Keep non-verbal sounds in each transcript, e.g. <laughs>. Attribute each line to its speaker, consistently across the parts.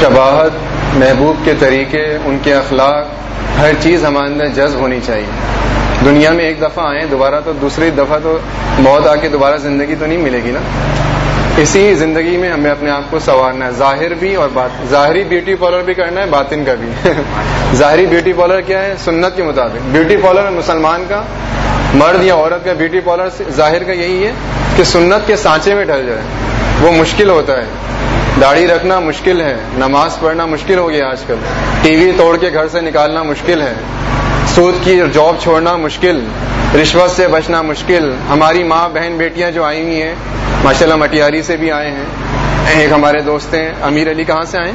Speaker 1: شباہت، محبوب کے طریقے، ان کے اخلاق، ہر چیز ہمارے اندر جذب ہونی چاہیے۔ دنیا میں ایک دفعہ آئیں، دوبارہ تو دوسری دفعہ تو بہت آ کے دوبارہ زندگی تو نہیں ملے گی نا؟ اسی زندگی میں ہمیں اپنے آپ کو سنوارنا ہے۔ ظاہر بھی اور بات، ظاہری بیوٹی پارلر بھی کرنا ہے، باطن کا بھی۔ <laughs> ظاہری بیوٹی پارلر کیا ہے؟ سنت کے مطابق۔ بیوٹی پارلر مسلمان کا، مرد یا عورت کا بیوٹی پارلر ظاہر کا یہی ہے کہ سنت کے سانچے میں ڈل جائے۔ وہ مشکل ہوتا ہے۔ داڑھی رکھنا مشکل ہے، نماز پڑھنا مشکل ہو گیا آج کل۔ ٹی وی توڑ کے گھر سے نکالنا مشکل ہے۔ سود کی جاب چھوڑنا مشکل، رشوت سے بچنا مشکل۔ ہماری ماں بہن بیٹیاں جو آئی ہوئی ہیں، ماشاء اللہ مٹیاری سے بھی آئے ہیں۔ ایک ہمارے دوست ہیں، امیر علی کہاں سے آئے؟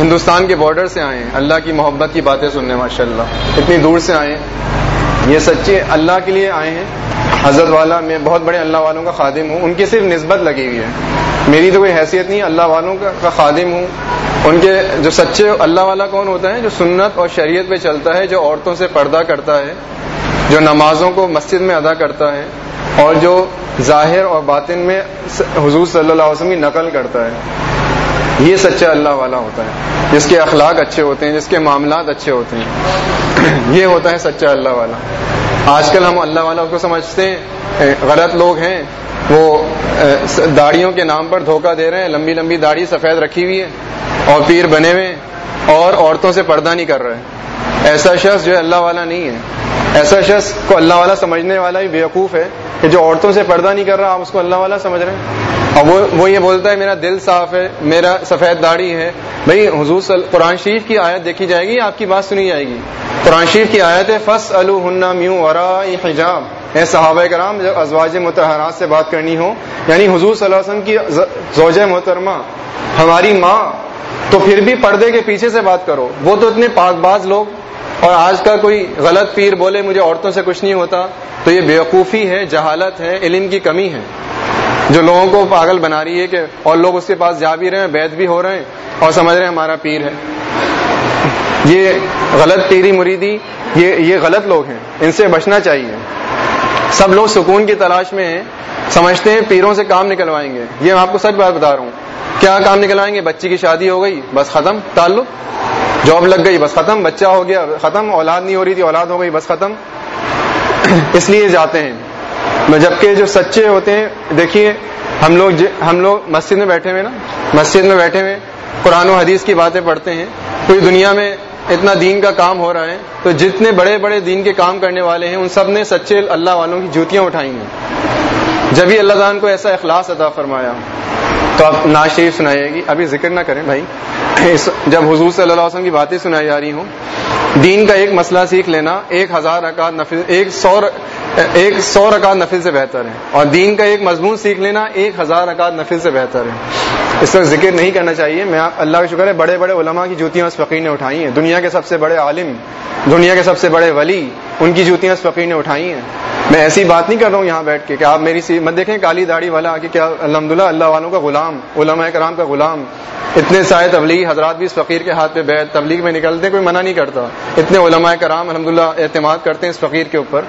Speaker 1: ہندوستان کے بارڈر سے آئے ہیں۔ اللہ کی محبت کی باتیں سننے، ماشاء اللہ۔ اتنی دور سے آئے یہ سچے اللہ کے لیے آئے ہیں۔ حضرت والا، میں بہت بڑے اللہ والوں کا خادم ہوں۔ ان کی صرف نسبت لگی ہوئی ہے۔ میری تو کوئی حیثیت نہیں، اللہ والوں کا خادم ہوں۔ ان کے جو سچے اللہ والا کون ہوتا ہے؟ جو سنت اور شریعت پہ چلتا ہے، جو عورتوں سے پردہ کرتا ہے، جو نمازوں کو مسجد میں ادا کرتا ہے، اور جو ظاہر اور باطن میں حضور صلی اللہ علیہ وسلم کی نقل کرتا ہے۔ یہ سچا اللہ والا ہوتا ہے۔ جس کے اخلاق اچھے ہوتے ہیں، جس کے معاملات اچھے ہوتے ہیں۔ <clears throat> یہ ہوتا ہے سچا اللہ والا۔ آج کل ہم اللہ والا کو سمجھتے ہیں۔ غلط لوگ ہیں۔ وہ داڑیوں کے نام پر دھوکہ دے رہے ہیں۔ لمبی لمبی داڑھی سفید رکھی ہوئی ہے اور پیر بنے ہوئے اور عورتوں سے پردہ نہیں کر رہے ایسا شخص جو ہے اللہ والا نہیں ہے ایسا شخص کو اللہ والا سمجھنے والا ہی بیوقوف ہے کہ جو عورتوں سے پردہ نہیں کر رہا آپ اس کو اللہ والا سمجھ رہے ہیں؟ اور وہ وہ یہ بولتا ہے میرا دل صاف ہے، میرا سفید داڑھی ہے۔ بھائی حضور قرآن شریف کی آیت دیکھی جائے گی آپ کی بات سنی جائے گی؟ قرآن شریف کی آیت ہے فس میوں ورا حجاب۔ اے صحابہ کرام، جب ازواج متحرات سے بات کرنی ہو یعنی حضور صلی اللہ علیہ وسلم کی زوج محترمہ، ہماری ماں، تو پھر بھی پردے کے پیچھے سے بات کرو۔ وہ تو اتنے پاک باز لوگ، اور آج کا کوئی غلط پیر بولے، مجھے عورتوں سے کچھ نہیں ہوتا، تو یہ بیوقوفی ہے، جہالت ہے، علم کی کمی ہے۔ جو لوگوں کو پاگل بنا رہی ہے کہ اور لوگ اس کے پاس جا بھی رہے ہیں، بیت بھی ہو رہے ہیں، اور سمجھ رہے ہیں ہمارا پیر ہے۔ یہ غلط پیری مریدی، یہ یہ غلط لوگ ہیں، ان سے بچنا چاہیے۔ سب لوگ سکون کی تلاش میں ہیں، سمجھتے ہیں پیروں سے کام نکلوائیں گے۔ یہ میں آپ کو سچ بات بتا رہا ہوں۔ کیا کام نکلوائیں گے؟ بچی کی شادی ہو گئی، بس ختم، تعلق؟ جاب لگ گئی، بس ختم، بچہ ہو گیا، ختم، اولاد نہیں ہو رہی تھی، اولاد ہو گئی، بس ختم۔ <clears throat> اس لیے جاتے ہیں۔ جبکہ جو سچے ہوتے ہیں، دیکھیے، ہم لوگ ہم لوگ مسجد میں بیٹھے ہوئے نا۔ مسجد میں بیٹھے ہوئے قرآن و حدیث کی باتیں پڑھتے ہیں۔ کوئی دنیا میں اتنا دین کا کام ہو رہا ہے، تو جتنے بڑے بڑے دین کے کام کرنے والے ہیں، ان سب نے سچے اللہ والوں کی جوتیاں اٹھائی ہیں۔ جبھی اللہ تعالیٰ کو ایسا اخلاص عطا فرمایا۔ تو آپ ناز شریف سنائیے گی۔ ابھی ذکر نہ کریں بھائی۔ جب حضور صلی اللہ علیہ وسلم کی باتیں سنائی جا رہی ہوں، دین کا ایک مسئلہ سیکھ لینا ایک ہزار رکعت نفل، ایک سو ایک سو رکعت نفل سے بہتر ہے۔ اور دین کا ایک مضمون سیکھ لینا ایک ہزار رکعت نفل سے بہتر ہے۔ اس وقت ذکر نہیں کرنا چاہیے۔ میں اللہ کا شکر ہے، بڑے بڑے علماء کی جوتیاں اس فقیر نے اٹھائی ہیں۔ دنیا کے سب سے بڑے عالم، دنیا کے سب سے بڑے ولی، ان کی جوتیاں اس فقیر نے اٹھائی ہیں۔ میں ایسی بات نہیں کر رہا ہوں یہاں بیٹھ کے کہ آپ میری سی مت دیکھیں کالی داڑھی والا کہ کیا الحمد للہ اللہ والوں کا غلام علماء کرام کا غلام۔ اتنے سارے تبلیغ، حضرات بھی اس فقیر کے ہاتھ پہ بیٹھ، تبلیغ میں نکلتے، کوئی منع نہیں کرتا۔ اتنے علماء کرام الحمد اعتماد کرتے ہیں اس فقیر کے اوپر۔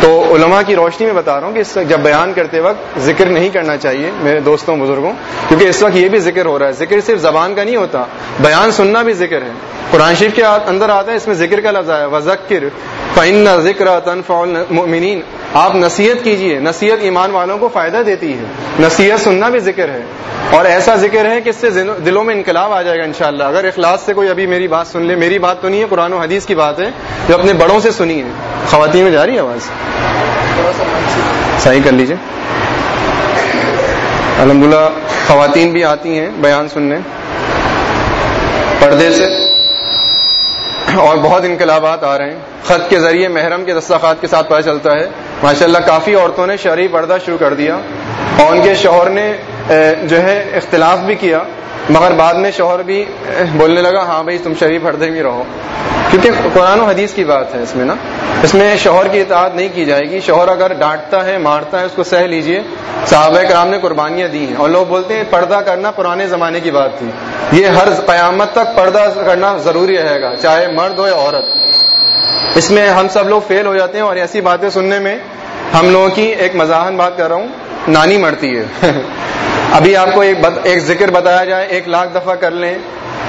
Speaker 1: تو علماء کی روشنی میں بتا رہا ہوں کہ جب بیان کرتے وقت ذکر نہیں کرنا چاہیے میرے دوستوں، بزرگوں، کیونکہ اس وقت یہ بھی ذکر ہو رہا ہے۔ ذکر صرف زبان کا نہیں ہوتا، بیان سننا بھی ذکر ہے۔ قرآن شریف کے اندر آتا ہے، اس میں ذکر کا لفظ ہے وزکر فن ذکر المؤمنین آپ نصیحت کیجیے، نصیحت ایمان والوں کو فائدہ دیتی ہے۔ نصیحت سننا بھی ذکر ہے۔ اور ایسا ذکر ہے کہ اس سے دلوں میں انقلاب آ جائے گا انشاءاللہ۔ اگر اخلاص سے کوئی ابھی میری بات سن لے، میری بات تو نہیں ہے، قرآن و حدیث کی بات ہے۔ جو اپنے بڑوں سے سنی ہے۔ خواتین میں جا رہی ہے آواز؟ صحیح کر لیجیے الحمد خواتین بھی آتی ہیں بیان سننے۔ پردے سے اور بہت انقلابات آ رہے ہیں۔ خط کے ذریعے محرم کے دستخط کے ساتھ پتہ چلتا ہے۔ ماشاء اللہ کافی عورتوں نے شرعی پردہ شروع کر دیا اور ان کے شوہر نے جو ہے، اختلاف بھی کیا، مگر بعد میں شوہر بھی بولنے لگا ہاں بھائی، تم شریف پردے میں رہو۔ کیونکہ قرآن و حدیث کی بات ہے اس میں نا، اس میں شوہر کی اطاعت نہیں کی جائے گی۔ شوہر اگر ڈانٹتا ہے، مارتا ہے، اس کو سہ لیجیے۔ صحابہ کرام نے قربانیاں دی ہیں اور لوگ بولتے ہیں، پردہ کرنا پرانے زمانے کی بات تھی۔ یہ ہر قیامت تک پردہ کرنا ضروری رہے گا، چاہے مرد ہو یا عورت۔ اس میں ہم سب لوگ فیل ہو جاتے ہیں اور ایسی باتیں سننے میں ہم لوگوں کی ایک مزاحن بات کر رہا ہوں، نانی مرتی ہے۔ <laughs> ابھی آپ کو ایک ایک ذکر بتایا جائے، ایک لاکھ دفعہ کر لیں۔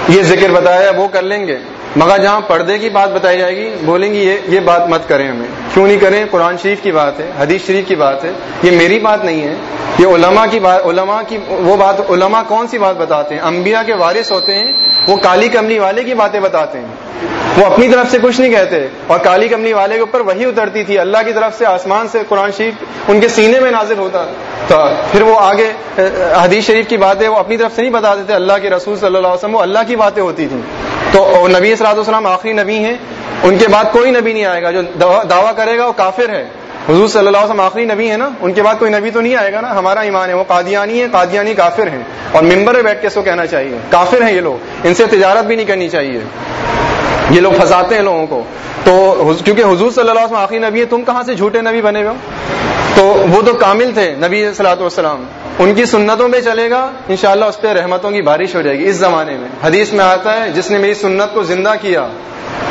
Speaker 1: یہ ذکر بتایا جائے، وہ کر لیں گے۔ مگر جہاں پردے کی بات بتائی جائے گی، بولیں گی یہ یہ بات مت کریں ہمیں۔ کیوں نہیں کریں؟ قرآن شریف کی بات ہے، حدیث شریف کی بات ہے۔ یہ میری بات نہیں ہے، یہ علماء کی بات علماء کی وہ بات علماء کون سی بات بتاتے ہیں؟ انبیاء کے وارث ہوتے ہیں وہ کالی کملی والے کی باتیں بتاتے ہیں۔ وہ اپنی طرف سے کچھ نہیں کہتے اور کالی کملی والے کے اوپر وہی اترتی تھی۔ اللہ کی طرف سے آسمان سے قرآن شریف ان کے سینے میں نازل ہوتا تھا۔ پھر وہ آگے حدیث شریف کی باتیں وہ اپنی طرف سے نہیں بتاتے تھے اللہ کے رسول صلی اللہ علیہ وسلم وہ اللہ کی باتیں ہوتی تھیں۔ تو نبی صلاح السلام آخری نبی ہیں۔ ان کے بعد کوئی نبی نہیں آئے گا جو دعویٰ کرے گا، وہ کافر ہے۔ حضور صلی اللہ علیہ وسلم آخری نبی ہے نا، ان کے بعد کوئی نبی تو نہیں آئے گا نا، ہمارا ایمان ہے، وہ قادیانی ہے قادیانی کافر ہیں، اور ممبر میں بیٹھ کے سو کہنا چاہیے۔ کافر ہیں یہ لوگ، ان سے تجارت بھی نہیں کرنی چاہیے۔ یہ لوگ پھنساتے ہیں لوگوں کو۔ تو کیونکہ حضور صلی اللہ علیہ وسلم آخری نبی ہے تم کہاں سے جھوٹے نبی بنے ہو؟ تو وہ تو کامل تھے نبی صلاحت والسلام ان کی سنتوں پہ چلے گا، انشاءاللہ اس پہ رحمتوں کی بارش ہو جائے گی اس زمانے میں۔ حدیث میں آتا ہے، جس نے میری سنت کو زندہ کیا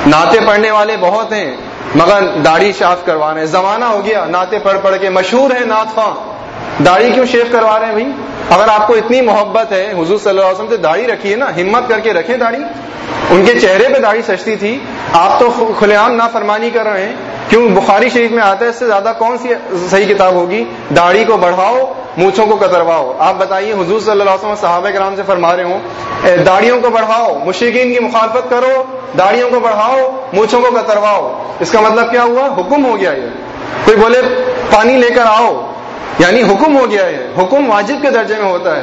Speaker 1: ناطے پڑھنے والے بہت ہیں مگر داڑھی شاف کروا رہے ہیں زمانہ ہو گیا ناطے پڑھ پڑھ کے مشہور ہے نعت خواہ داڑھی کیوں شیف کروا رہے ہیں بھائی؟ اگر آپ کو اتنی محبت ہے، حضور صلی اللہ علیہ وسلم سے داڑھی رکھی ہے نا، ہمت کر کے رکھیں داڑھی۔ ان کے چہرے پہ داڑھی سجتی تھی۔ آپ تو کھلے عام نا فرمانی کر رہے ہیں۔ کیوں؟ بخاری شریف میں آتا ہے، اس سے زیادہ کون سی صحیح کتاب ہوگی؟ داڑھی کو بڑھاؤ مونچھوں کو کترواؤ۔ آپ بتائیے، حضور صلی اللہ علیہ وسلم صحابہ کرام سے فرما رہے ہوں داڑیوں کو بڑھاؤ مشرقین کی مخالفت کرو داڑیوں کو بڑھاؤ، مونچھوں کو کترواؤ۔ اس کا مطلب کیا ہوا؟ حکم ہو گیا یہ۔ کوئی بولے، پانی لے کر آؤ یعنی حکم ہو گیا ہے حکم واجب کے درجے میں ہوتا ہے۔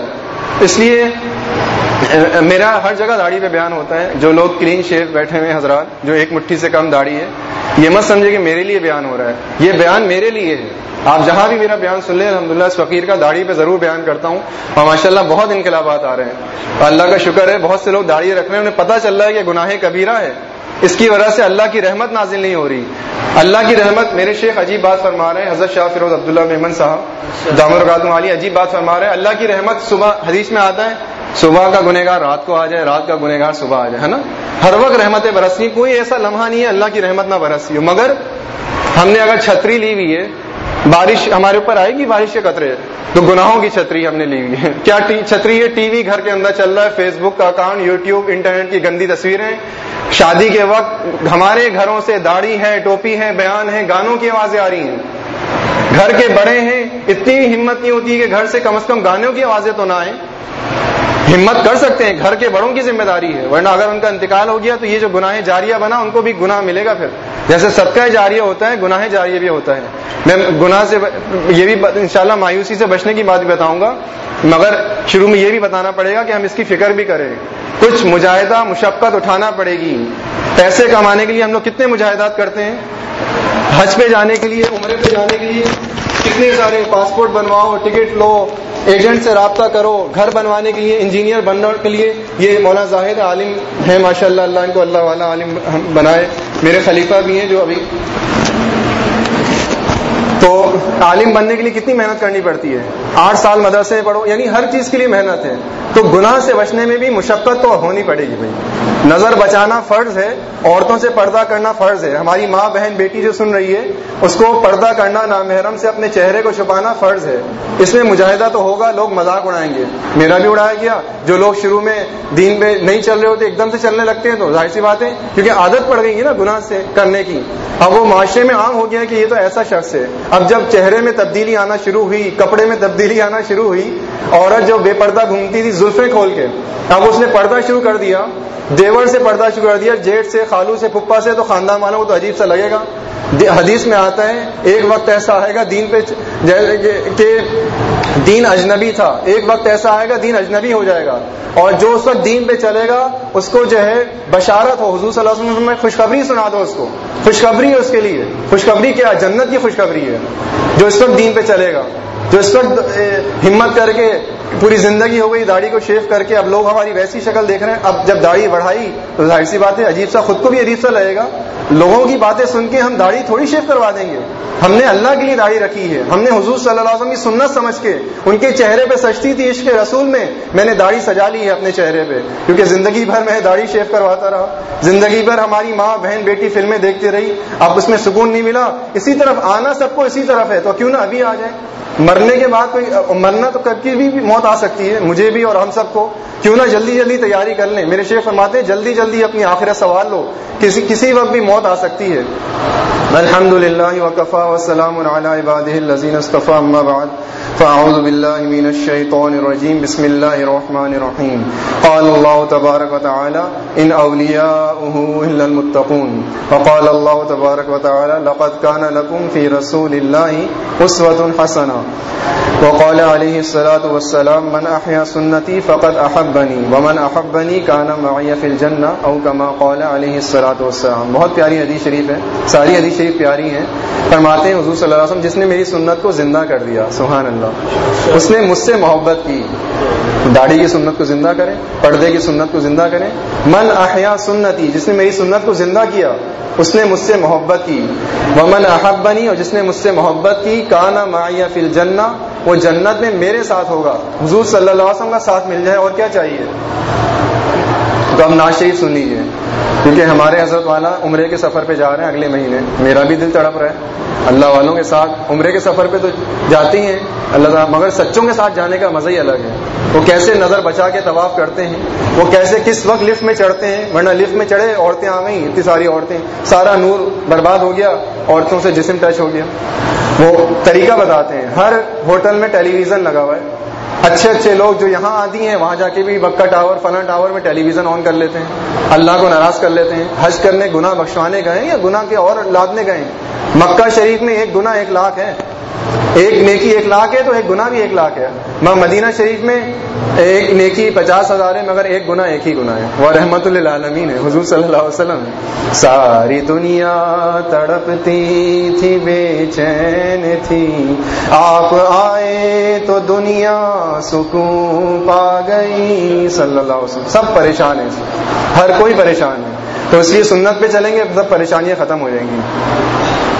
Speaker 1: اس لیے میرا ہر جگہ داڑھی پہ بیان ہوتا ہے، جو لوگ کلین شیو بیٹھے ہوئے حضرات، جو ایک مٹھی سے کم داڑھی ہے، یہ مت سمجھے کہ میرے لیے بیان ہو رہا ہے۔ یہ بیان میرے لیے ہے۔ آپ جہاں بھی میرا بیان سن لیں الحمد للہ اس فقیر کا داڑھی پہ ضرور بیان کرتا ہوں۔ اور ماشاء اللہ بہت انقلابات آ رہے ہیں۔ اللہ کا شکر ہے، بہت سے لوگ داڑھی رکھ رہے ہیں، انہیں پتہ چل رہا ہے کہ گناہ کبیرہ ہے۔ اس کی وجہ سے اللہ کی رحمت نازل نہیں ہو رہی۔ اللہ کی رحمت میرے شیخ عجیب بات فرما رہے ہیں، حضرت شاہ فیروز عبداللہ محمد صاحب دامر علی عجیب بات فرما رہے ہیں۔ اللہ کی رحمت صبح حدیث میں آتا ہے صبح کا گنےگار رات کو آ جائے، رات کا گنےگار صبح آ جائے، ہے نا؟ ہر وقت رحمتیں برسنی کوئی ایسا لمحہ نہیں ہے اللہ کی رحمت نہ برسی ہو، مگر ہم نے اگر چھتری لی ہوئی ہے، بارش ہمارے اوپر آئے گی بارش کے قطرے، تو گناہوں کی چھتری ہم نے لی ہوئی ہے۔ <laughs> کیا چھتری ہے ٹی وی گھر کے اندر چل رہا ہے فیس بک کا اکاؤنٹ، یوٹیوب، انٹرنیٹ کی گندی تصویریں۔ شادی کے وقت ہمارے گھروں سے داڑھی ہے، ٹوپی ہے، بیان ہے، گانوں کی آوازیں آ رہی ہیں۔ گھر کے بڑے ہیں، اتنی ہمت نہیں ہوتی کہ گھر سے کم از کم گانوں کی آوازیں تو نہ آئیں۔ ہمت کر سکتے ہیں، گھر کے بڑوں کی ذمہ داری ہے۔ ورنہ اگر ان کا انتقال ہو گیا تو یہ جو گناہ جاریہ بنا، ان کو بھی گناہ ملے گا پھر۔ جیسے صدقہ جاریہ ہوتا ہے گناہ جاریہ بھی ہوتا ہے۔ میں گناہ سے یہ بھی انشاءاللہ مایوسی سے بچنے کی بات بھی بتاؤں گا۔ مگر شروع میں یہ بھی بتانا پڑے گا کہ ہم اس کی فکر بھی کریں۔ کچھ مجاہدہ مشقت اٹھانا پڑے گی۔ پیسے کمانے کے لیے ہم لوگ کتنے مجاہدات کرتے ہیں؟ حج پہ جانے کے لیے، عمرے پہ جانے کے لیے کتنے سارے پاسپورٹ بنواؤ، ٹکٹ لو ایجنٹ سے رابطہ کرو، گھر بنوانے کے لیے، انجینئر بننے کے لیے۔ یہ مولانا زاہد عالم ہے ماشاء اللہ اللہ ان کو اللہ والا عالم بنائے۔ میرے خلیفہ بھی ہیں جو ابھی۔ تو عالم بننے کے لیے کتنی محنت کرنی پڑتی ہے؟ آٹھ سال مدرسے پڑھو یعنی ہر چیز کے لیے محنت ہے۔ تو گناہ سے بچنے میں بھی مشقت تو ہونی پڑے گی بھائی۔ نظر بچانا فرض ہے، عورتوں سے پردہ کرنا فرض ہے۔ ہماری ماں بہن بیٹی جو سن رہی ہے، اس کو پردہ کرنا نامحرم سے اپنے چہرے کو چھپانا فرض ہے۔ اس میں مجاہدہ تو ہوگا، لوگ مذاق اڑائیں گے۔ میرا بھی اڑایا گیا۔ جو لوگ شروع میں دین پہ نہیں چل رہے ہوتے، ایک دم سے چلنے لگتے ہیں تو ظاہر سی بات ہے، کیونکہ عادت پڑ گئی ہے نا گناہ سے کرنے کی۔ اب وہ معاشرے میں عام ہو گیا کہ یہ تو ایسا شخص ہے۔ اب جب چہرے میں تبدیلی آنا شروع ہوئی، کپڑے میں تبدیلی آنا شروع ہوئی، عورت جو بے پردہ گھومتی تھی زلفیں کھول کے، اب اس نے پردہ شروع کر دیا۔ دیور سے پردہ شروع کر دیا، جیٹ سے، خالو سے پپا سے، تو خاندان والوں کو تو عجیب سا لگے گا۔ حدیث میں آتا ہے، ایک وقت ایسا آئے گا، دین پہ کہ دین اجنبی تھا۔ ایک وقت ایسا آئے گا، دین اجنبی ہو جائے گا۔ اور جو اس وقت دین پہ چلے گا، اس کو جو ہے بشارت ہو۔ حضور صلی اللہ علیہ وسلم میں خوشخبری سنا دو اس کو۔ خوشخبری ہے اس کے لیے۔ خوشخبری کیا؟ جنت کی خوشخبری ہے جو اس وقت دین پہ چلے گا۔ تو اس وقت ہمت کر کے پوری زندگی ہو گئی، داڑھی کو شیف کر کے اب لوگ ہماری ویسی شکل دیکھ رہے ہیں۔ اب جب داڑھی بڑھائی تو ظاہر سی بات ہے، عجیب سا خود کو بھی عجیب سا لگے گا۔ لوگوں کی باتیں سن کے ہم داڑھی تھوڑی شیف کروا دیں گے۔ ہم نے اللہ کے لیے داڑھی رکھی ہے۔ ہم نے حضور صلی اللہ علیہ وسلم کی سنت سمجھ کے ان کے چہرے پہ سجتی تھی، عشق رسول میں میں نے داڑھی سجا لی ہے اپنے چہرے پہ۔ کیونکہ زندگی بھر میں داڑھی شیف کرواتا رہا۔ زندگی بھر ہماری ماں، بہن، بیٹی فلمیں دیکھتی رہی۔ اب اس میں سکون نہیں ملا۔ اسی طرف آنا سب کو اسی طرف ہے۔ تو کیوں نہ ابھی آ جائے۔ مرنے کے بعد کوئی مرنا تو کبھی بھی موت آ سکتی ہے۔ مجھے بھی اور ہم سب کو۔ کیوں نہ جلدی جلدی تیاری کر لیں۔ میرے شیخ فرماتے ہیں، جلدی جلدی اپنی آخرت سوال لو۔ کسی کسی وقت بھی موت موت آ سکتی ہے۔ الحمد للہ وقفا وسلام بعد۔ فاعوذ بالله من الشيطان الرجيم بسم الله الرحمن الرحيم قال الله تبارك وتعالى ان اولياؤه الا المتقون۔ وقال الله تبارك وتعالى لقد كان لكم في رسول الله اسوه حسنه وقال عليه الصلاه والسلام، من احيا سنتي فقد احبني ومن احبني كان معي في الجنه او كما قال عليه الصلاه والسلام۔ بہت پیاری حدیث شریف ہے، ساری حدیث شریف پیاری ہیں۔ فرماتے ہیں حضور صلی اللہ علیہ وسلم، جس نے میری سنت کو زندہ کر دیا، سبحان اللہ۔ اس نے مجھ سے محبت کی۔ داڑھی کی سنت کو زندہ کریں، پردے کی سنت کو زندہ کریں۔ من احیا سنتی، جس نے میری سنت کو زندہ کیا، اس نے مجھ سے محبت کی۔ وہ من احب بنی اور جس نے مجھ سے محبت کی، کانا معیہ فل جنا وہ جنت میں میرے ساتھ ہوگا۔ حضور صلی اللہ علیہ وسلم کا ساتھ مل جائے اور کیا چاہیے؟ تو اب ناز شریف سن لیجیے کیونکہ ہمارے حضرت والا عمرے کے سفر پہ جا رہے ہیں اگلے مہینے۔ میرا بھی دل تڑپ رہا ہے۔ اللہ والوں کے ساتھ عمرے کے سفر پہ تو جاتی ہیں۔ اللہ تعالیٰ، مگر سچوں کے ساتھ جانے کا مزہ ہی الگ ہے۔ وہ کیسے نظر بچا کے طواف کرتے ہیں؟ وہ کیسے کس وقت لفٹ میں چڑھتے ہیں؟ ورنہ لفٹ میں چڑھے عورتیں آ گئیں، اتنی ساری عورتیں۔ سارا نور برباد ہو گیا، عورتوں سے جسم ٹچ ہو گیا۔ وہ طریقہ بتاتے ہیں۔ ہر ہوٹل میں ٹیلی ویژن لگا ہوا ہے۔ اچھے اچھے لوگ جو یہاں آتی ہیں، وہاں جا کے بھی بکا ٹاور فنا ٹاور میں ٹیلی ویژن آن کر لیتے ہیں۔ اللہ کو ناراض کر لیتے ہیں۔ حج کرنے گنا بخشوانے گئے یا گنا کے اور لادنے گئے مکہ شریف میں ایک گنا ایک لاکھ ہے۔ ایک نیکی ایک لاکھ ہے تو ایک گنا بھی ایک لاکھ ہے۔ مدینہ شریف میں ایک نیکی پچاس ہزار ہے، مگر ایک گنا ایک ہی گنا ہے۔ وہ رحمت اللہ عالمین ہے حضور صلی اللہ علیہ وسلم ساری دنیا تڑپتی تھی، بے چین تھی۔ آپ آئے تو دنیا سکون پا گئی صلی اللہ علیہ وسلم۔ سب پریشان ہیں جی۔ ہر کوئی پریشان ہے۔ تو اس لیے سنت پہ چلیں گے، سب پریشانیاں ختم ہو جائیں گی۔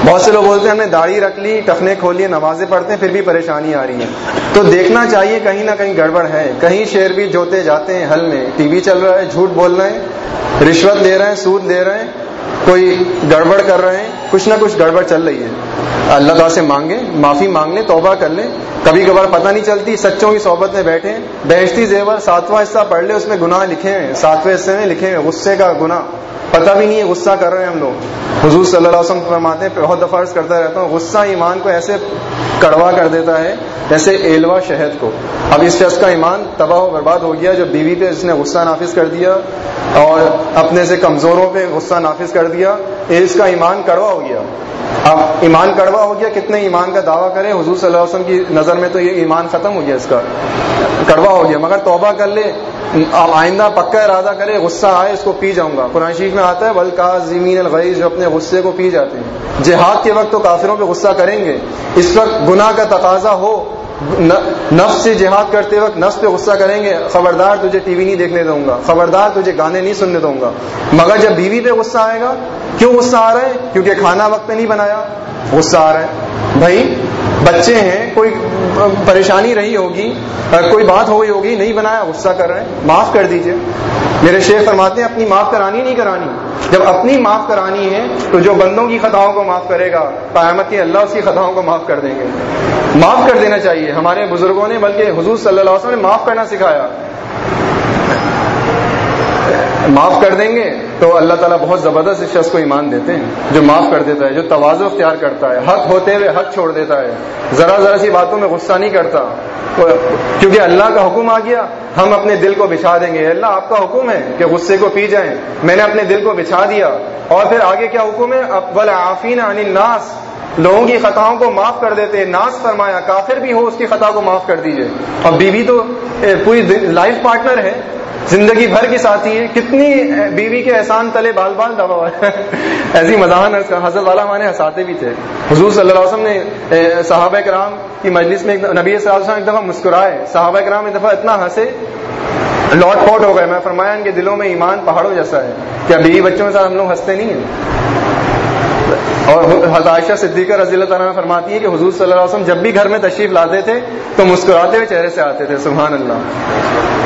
Speaker 1: بہت سے لوگ بولتے ہیں ہم نے داڑھی رکھ لی ٹفنے کھولیے نمازیں پڑھتے ہیں، پھر بھی پریشانی آ رہی ہے۔ تو دیکھنا چاہیے، کہیں نہ کہیں گڑبڑ ہے۔ کہیں شیر بھی جوتے جاتے ہیں، حل میں۔ ٹی وی چل رہا ہے، جھوٹ بول رہے ہیں، رشوت لے رہے ہیں، سود لے رہے ہیں۔ کوئی گڑبڑ کر رہے ہیں، کچھ نہ کچھ گڑبڑ چل رہی ہے۔ اللہ تعالیٰ سے مانگے معافی مانگ لیں توبہ کر لیں۔ کبھی کبھار پتہ نہیں چلتی سچوں کی صحبت میں بیٹھے بہشتی زیور، ساتواں حصہ پڑھ لے، اس میں گناہ لکھے ہیں۔ ساتویں حصے میں لکھے ہیں، غصے کا گناہ۔ پتہ بھی نہیں ہے، غصہ کر رہے ہیں ہم لوگ۔ حضور صلی اللہ علیہ وسلم فرماتے ہیں، بہت دفعہ کرتا رہتا ہوں، غصہ ایمان کو ایسے کڑوا کر دیتا ہے جیسے ایلوا شہد کو۔ اب اس شخص کا ایمان تباہ و برباد ہو گیا جو بیوی پہ اس نے غصہ نافذ کر دیا اور اپنے سے کمزوروں پہ غصہ نافذ کر دیا، اس کا ایمان کڑوا ہو گیا۔ اب ایمان کڑوا ہو گیا، کتنے ایمان کا دعویٰ کرے حضور صلی اللہ علیہ وسلم کی نظر میں تو یہ ایمان ختم ہو گیا، اس کا کڑوا ہو گیا۔ مگر توبہ کر لے آئندہ پکا ارادہ کرے غصہ آئے، اس کو پی جاؤں گا۔ قرآن شریف میں آتا ہے بلکہ زمین الغیز جو اپنے غصے کو پی جاتے ہیں۔ جہاد کے وقت تو کافروں پہ غصہ کریں گے۔ اس وقت گناہ کا تقاضا ہو۔ نفس سے جہاد کرتے وقت نفس پہ غصہ کریں گے۔ خبردار تجھے ٹی وی نہیں دیکھنے دوں گا۔ خبردار تجھے گانے نہیں سننے دوں گا۔ مگر جب بیوی پہ غصہ آئے گا، کیوں غصہ آ رہا ہے؟ کیونکہ کھانا وقت پہ نہیں بنایا۔ غصہ آ رہا ہے۔ بھائی بچے ہیں، کوئی پریشانی رہی ہوگی کوئی بات ہو گئی ہوگی، نہیں بنایا، غصہ کر رہے ہیں، معاف کر دیجیے۔ میرے شیخ فرماتے ہیں، اپنی معاف کرانی نہیں کرانی۔ جب اپنی معاف کرانی ہے، تو جو بندوں کی خطاؤں کو معاف کرے گا، قیامت اللہ اس کی خطاؤں کو معاف کر دیں گے۔ معاف کر دینا چاہیے، ہمارے بزرگوں نے، بلکہ حضور صلی اللہ علیہ وسلم نے معاف کرنا سکھایا۔ معاف کر دیں گے تو اللہ تعالیٰ بہت زبردست اس شخص کو ایمان دیتے ہیں، جو معاف کر دیتا ہے، جو توازو اختیار کرتا ہے، حق ہوتے ہوئے حق چھوڑ دیتا ہے۔ ذرا ذرا سی باتوں میں غصہ نہیں کرتا۔ کیونکہ اللہ کا حکم آ گیا، ہم اپنے دل کو بچھا دیں گے۔ اللہ، آپ کا حکم ہے کہ غصے کو پی جائیں۔ میں نے اپنے دل کو بچھا دیا۔ اور پھر آگے کیا حکم ہے؟ ابل آفین الناس لوگوں کی خطاؤں کو معاف کر دیتے ناس فرمایا، کافر بھی ہو، اس کی خطا کو معاف کر دیجیے۔ اور بیوی تو پوری لائف پارٹنر ہے، زندگی بھر کی ساتھی ہے کتنی بیوی کے احسان تلے بال بال دبا ہوا ہے۔ <laughs> ایسی مزاحن حضرت والا ہمارے ہنساتے بھی تھے۔ حضور صلی اللہ علیہ وسلم نے صحابہ کرام کی مجلس میں نبی صلی اللہ علیہ وسلم ایک دفعہ مسکرائے۔ صحابہ کرام ایک دفعہ اتنا ہنسے، لوٹ پوٹ ہو گئے۔ میں فرمایا، ان کے دلوں میں ایمان پہاڑوں جیسا ہے۔ کیا بیوی بچوں کے ساتھ ہم لوگ ہنستے نہیں ہیں؟ اور حضرت صدیقہ رضی اللہ تعالیٰ فرماتی ہے کہ حضور صلی اللہ علیہ وسلم جب بھی گھر میں تشریف لاتے تھے تو مسکراتے ہوئے چہرے سے آتے تھے، سبحان اللہ۔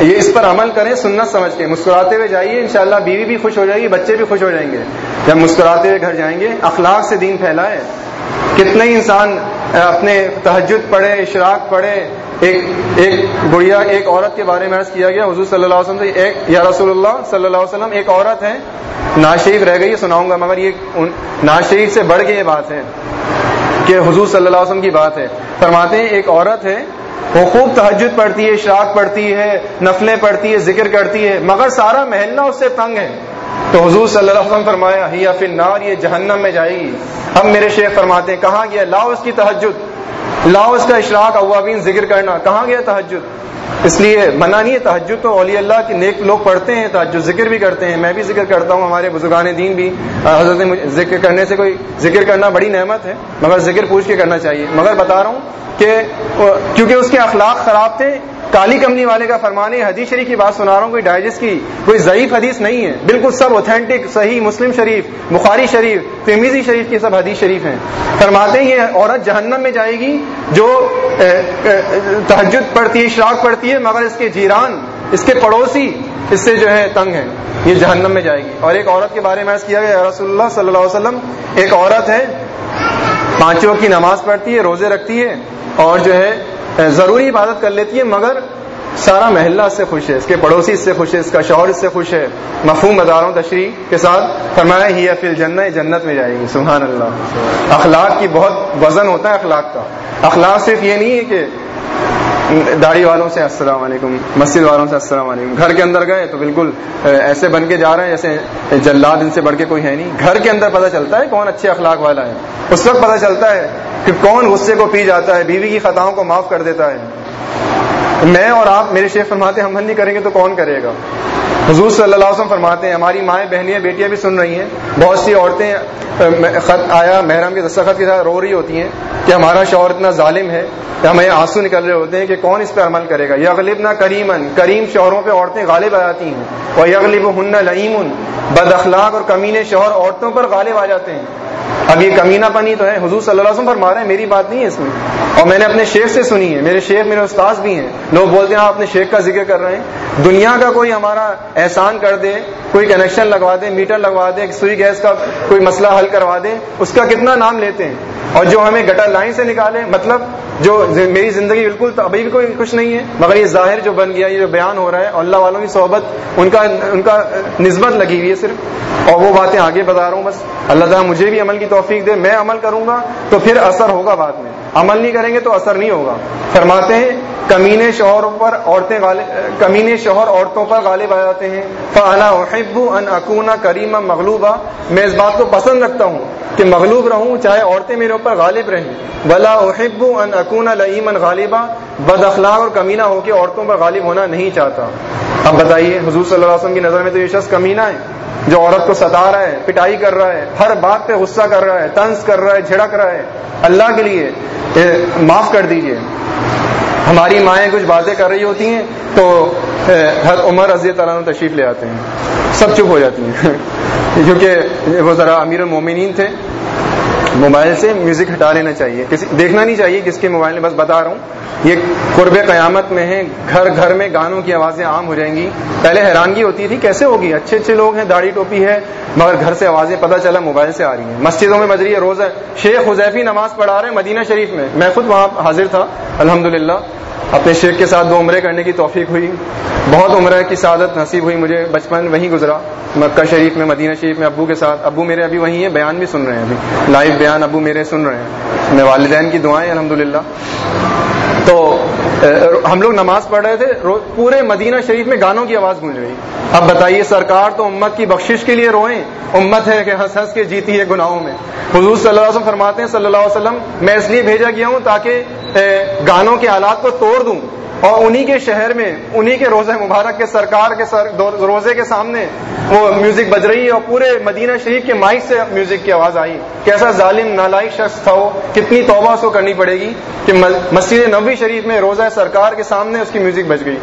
Speaker 1: یہ اس پر عمل کریں، سنت سمجھ کے۔ مسکراتے ہوئے جائیے، انشاءاللہ بیوی بھی خوش ہو جائے گی، بچے بھی خوش ہو جائیں گے۔ جب مسکراتے ہوئے گھر جائیں گے اخلاق سے دین پھیلائے۔ کتنے انسان اپنے تہجد پڑھے، اشراق پڑھے ایک ایک گڑیا ایک عورت کے بارے میں عرض کیا گیا، حضور صلی اللہ علیہ وسلم سے ایک، یا رسول اللہ صلی اللہ علیہ وسلم ایک عورت ہے ناشریف رہ گئی سناؤں گا، مگر یہ ناشریف سے بڑھ کے یہ بات ہے کہ حضور صلی اللہ علیہ وسلم کی بات ہے۔ فرماتے ہیں، ایک عورت ہے، وہ خوب تحجد پڑتی ہے، اشراق پڑتی ہے، نفلیں پڑتی ہے، ذکر کرتی ہے، مگر سارا محلہ اس سے تنگ ہے۔ تو حضور صلی اللہ علیہ وسلم فرمایا ہی یا پھر یہ جہنم میں جائے گی۔ ہم میرے شیخ فرماتے ہیں، کہاں گیا؟ لاؤ اس کی تحجد لاؤ اس کا اشراق اوابین ذکر کرنا۔ کہاں گیا تحجد اس لیے منع نہیں ہے تحجد تو اولی اللہ کے نیک لوگ پڑھتے ہیں تحجد ذکر بھی کرتے ہیں۔ میں بھی ذکر کرتا ہوں، ہمارے بزرگان دین بھی۔ حضرت ذکر کرنے سے کوئی ذکر کرنا بڑی نعمت ہے، مگر ذکر پوچھ کے کرنا چاہیے۔ مگر بتا رہا ہوں کہ کیونکہ اس کے اخلاق خراب تھے کالی کمنی والے کا فرمان ہے، حدیث شریف کی بات سنا رہا ہوں، کوئی ڈائجسٹ کی، کوئی ضعیف حدیث نہیں ہے۔ بالکل سب اوتھینٹک صحیح، مسلم شریف، بخاری شریف تمیزی شریف کی سب حدیث شریف ہیں۔ فرماتے ہیں، یہ عورت جہنم میں جائے گی، جو تحجد پڑتی ہے، اشراق پڑتی ہے، مگر اس کے جیران، اس کے پڑوسی، اس سے جو ہے تنگ ہے یہ جہنم میں جائے گی۔ اور ایک عورت کے بارے میں کیا گیا رسول اللہ صلی اللہ علیہ وسلم، ایک عورت ہے پانچوں کی نماز پڑھتی ہے، روزے رکھتی ہے، اور جو ہے ضروری عبادت کر لیتی ہے، مگر سارا محلہ اس سے خوش ہے، اس کے پڑوسی اس سے خوش ہے، اس کا شوہر اس سے خوش ہے۔ مفہوم بتا تشریح کے ساتھ فرمایا، ہی فل جنت جنت میں جائے گی۔ سبحان اللہ۔ اخلاق کی بہت وزن ہوتا ہے اخلاق کا۔ اخلاق صرف یہ نہیں ہے کہ داڑھی والوں سے السلام علیکم، مسجد والوں سے السلام علیکم۔ گھر کے اندر گئے تو بالکل ایسے بن کے جا رہے ہیں جیسے جلاد ان سے بڑھ کے کوئی ہے نہیں۔ گھر کے اندر پتہ چلتا ہے کون اچھے اخلاق والا ہے۔ اس وقت پتہ چلتا ہے کہ کون غصے کو پی جاتا ہے، بیوی کی خطاؤں کو معاف کر دیتا ہے۔ میں اور آپ، میرے شیخ فرماتے ہم نہیں کریں گے تو کون کرے گا؟ حضور صلی اللہ علیہ وسلم فرماتے ہیں، ہماری مائیں بہنیاں بیٹیاں بھی سن رہی ہیں۔ بہت سی عورتیں خط آیا، محرم کے دستخط کے ساتھ رو رہی ہوتی ہیں کہ ہمارا شوہر اتنا ظالم ہے، کہ ہمیں آنسو نکل رہے ہوتے ہیں کہ کون اس پہ عمل کرے گا۔ یغلب نہ کریمن، کریم شوہروں پہ عورتیں غالب آ جاتی ہیں۔ اور یغلب ہن لعیم بد اخلاق اور کمینے شوہر عورتوں پر غالب آ جاتے ہیں۔ اب یہ کمینہ پنی تو ہے۔ حضور صلی اللہ علیہ وسلم فرما رہے ہیں، میری بات نہیں ہے اس میں۔ اور میں نے اپنے شیخ سے سنی ہے، میرے شیخ، میرے استاذ بھی ہیں۔ لوگ بولتے ہیں، آپ اپنے شیخ کا ذکر کر رہے ہیں۔ دنیا کا کوئی ہمارا احسان کر دے کوئی کنیکشن لگوا دے میٹر لگوا دے سوئی گیس کا کوئی مسئلہ حل کروا دے اس کا کتنا نام لیتے ہیں؟ اور جو ہمیں گٹر لائن سے نکالے مطلب جو میری زندگی بالکل ابھی بھی کوئی کچھ نہیں ہے، مگر یہ ظاہر جو بن گیا، یہ جو بیان ہو رہا ہے اللہ والوں کی صحبت، ان کا ان کا نسبت لگی ہوئی ہے صرف۔ اور وہ باتیں آگے بتا رہا ہوں بس۔ اللہ تعالیٰ مجھے بھی عمل کی توفیق دے، میں عمل کروں گا، تو پھر اثر ہوگا بعد میں۔ عمل نہیں کریں گے تو اثر نہیں ہوگا۔ فرماتے ہیں کمینے شوہروں پر عورتیں کمینے شوہر عورتوں پر غالب آ جاتے ہیں۔ فعلا احب ان اکونا کریما مغلوبہ میں اس بات کو پسند رکھتا ہوں کہ مغلوب رہوں، چاہے عورتیں میرے اوپر غالب رہیں۔ بلا احب ان اکونا لئیمن غالبہ بد اخلاق اور کمینہ ہو کے عورتوں پر غالب ہونا نہیں چاہتا۔ اب بتائیے، حضور صلی اللہ علیہ وسلم کی نظر میں تو یہ شخص کمینہ ہے، جو عورت کو ستا رہا ہے، پٹائی کر رہا ہے، ہر بات پہ غصہ کر رہا ہے تنس کر رہا ہے، جھڑک رہا ہے۔ اللہ کے لیے معاف کر دیجیے۔ ہماری مائیں کچھ باتیں کر رہی ہوتی ہیں تو ہر عمر رضی تعالیٰ تشریف لے آتے ہیں۔ سب چپ ہو جاتی ہیں۔ <laughs> کیونکہ وہ ذرا امیر المومنین تھے۔ موبائل سے میوزک ہٹا لینا چاہیے۔ کسی دیکھنا نہیں چاہیے کس کے موبائل میں بس بتا رہا ہوں۔ یہ قرب قیامت میں ہے گھر گھر میں گانوں کی آوازیں عام ہو جائیں گی۔ پہلے حیرانگی ہوتی تھی، کیسے ہوگی؟ اچھے اچھے لوگ ہیں، داڑھی ٹوپی ہے، مگر گھر سے آوازیں پتہ چلا موبائل سے آ رہی ہیں۔ مسجدوں میں بج رہی ہے، روزہ شیخ حذیفی نماز پڑھا رہے ہیں مدینہ شریف میں۔ میں خود وہاں حاضر تھا الحمد اپنے شیخ کے ساتھ دو عمرے کرنے کی توفیق ہوئی۔ بہت عمرہ کی سعادت نصیب ہوئی مجھے، بچپن وہیں گزرا۔ مکہ شریف میں، مدینہ شریف میں ابو کے ساتھ۔ ابو میرے ابھی وہیں ہیں، بیان بھی سن رہے ہیں ابھی۔ لائیو بیان ابو میرے سن رہے ہیں۔ میں والدین کی دعائیں الحمد تو ہم لوگ نماز پڑھ رہے تھے پورے مدینہ شریف میں گانوں کی آواز گونج رہی۔ اب بتائیے، سرکار تو امت کی بخشش کے لیے روئیں؟ امت ہے کہ ہنس ہنس کے جیتی ہے گناہوں میں۔ حضور صلی اللہ علیہ وسلم فرماتے ہیں، صلی اللہ علیہ وسلم، میں اس لیے بھیجا گیا ہوں تاکہ گانوں کے حالات کو توڑ دوں۔ اور انہی کے شہر میں، انہی کے روزہ مبارک کے سرکار کے سر روزے کے سامنے وہ میوزک بج رہی ہے اور پورے مدینہ شریف کے مائک سے میوزک کی آواز آئی۔ کیسا ظالم، نالائق شخص تھا وہ۔ کتنی توبہ اس کو کرنی پڑے گی کہ مسجد نبوی شریف میں روزہ سرکار کے سامنے اس کی میوزک بج گئی۔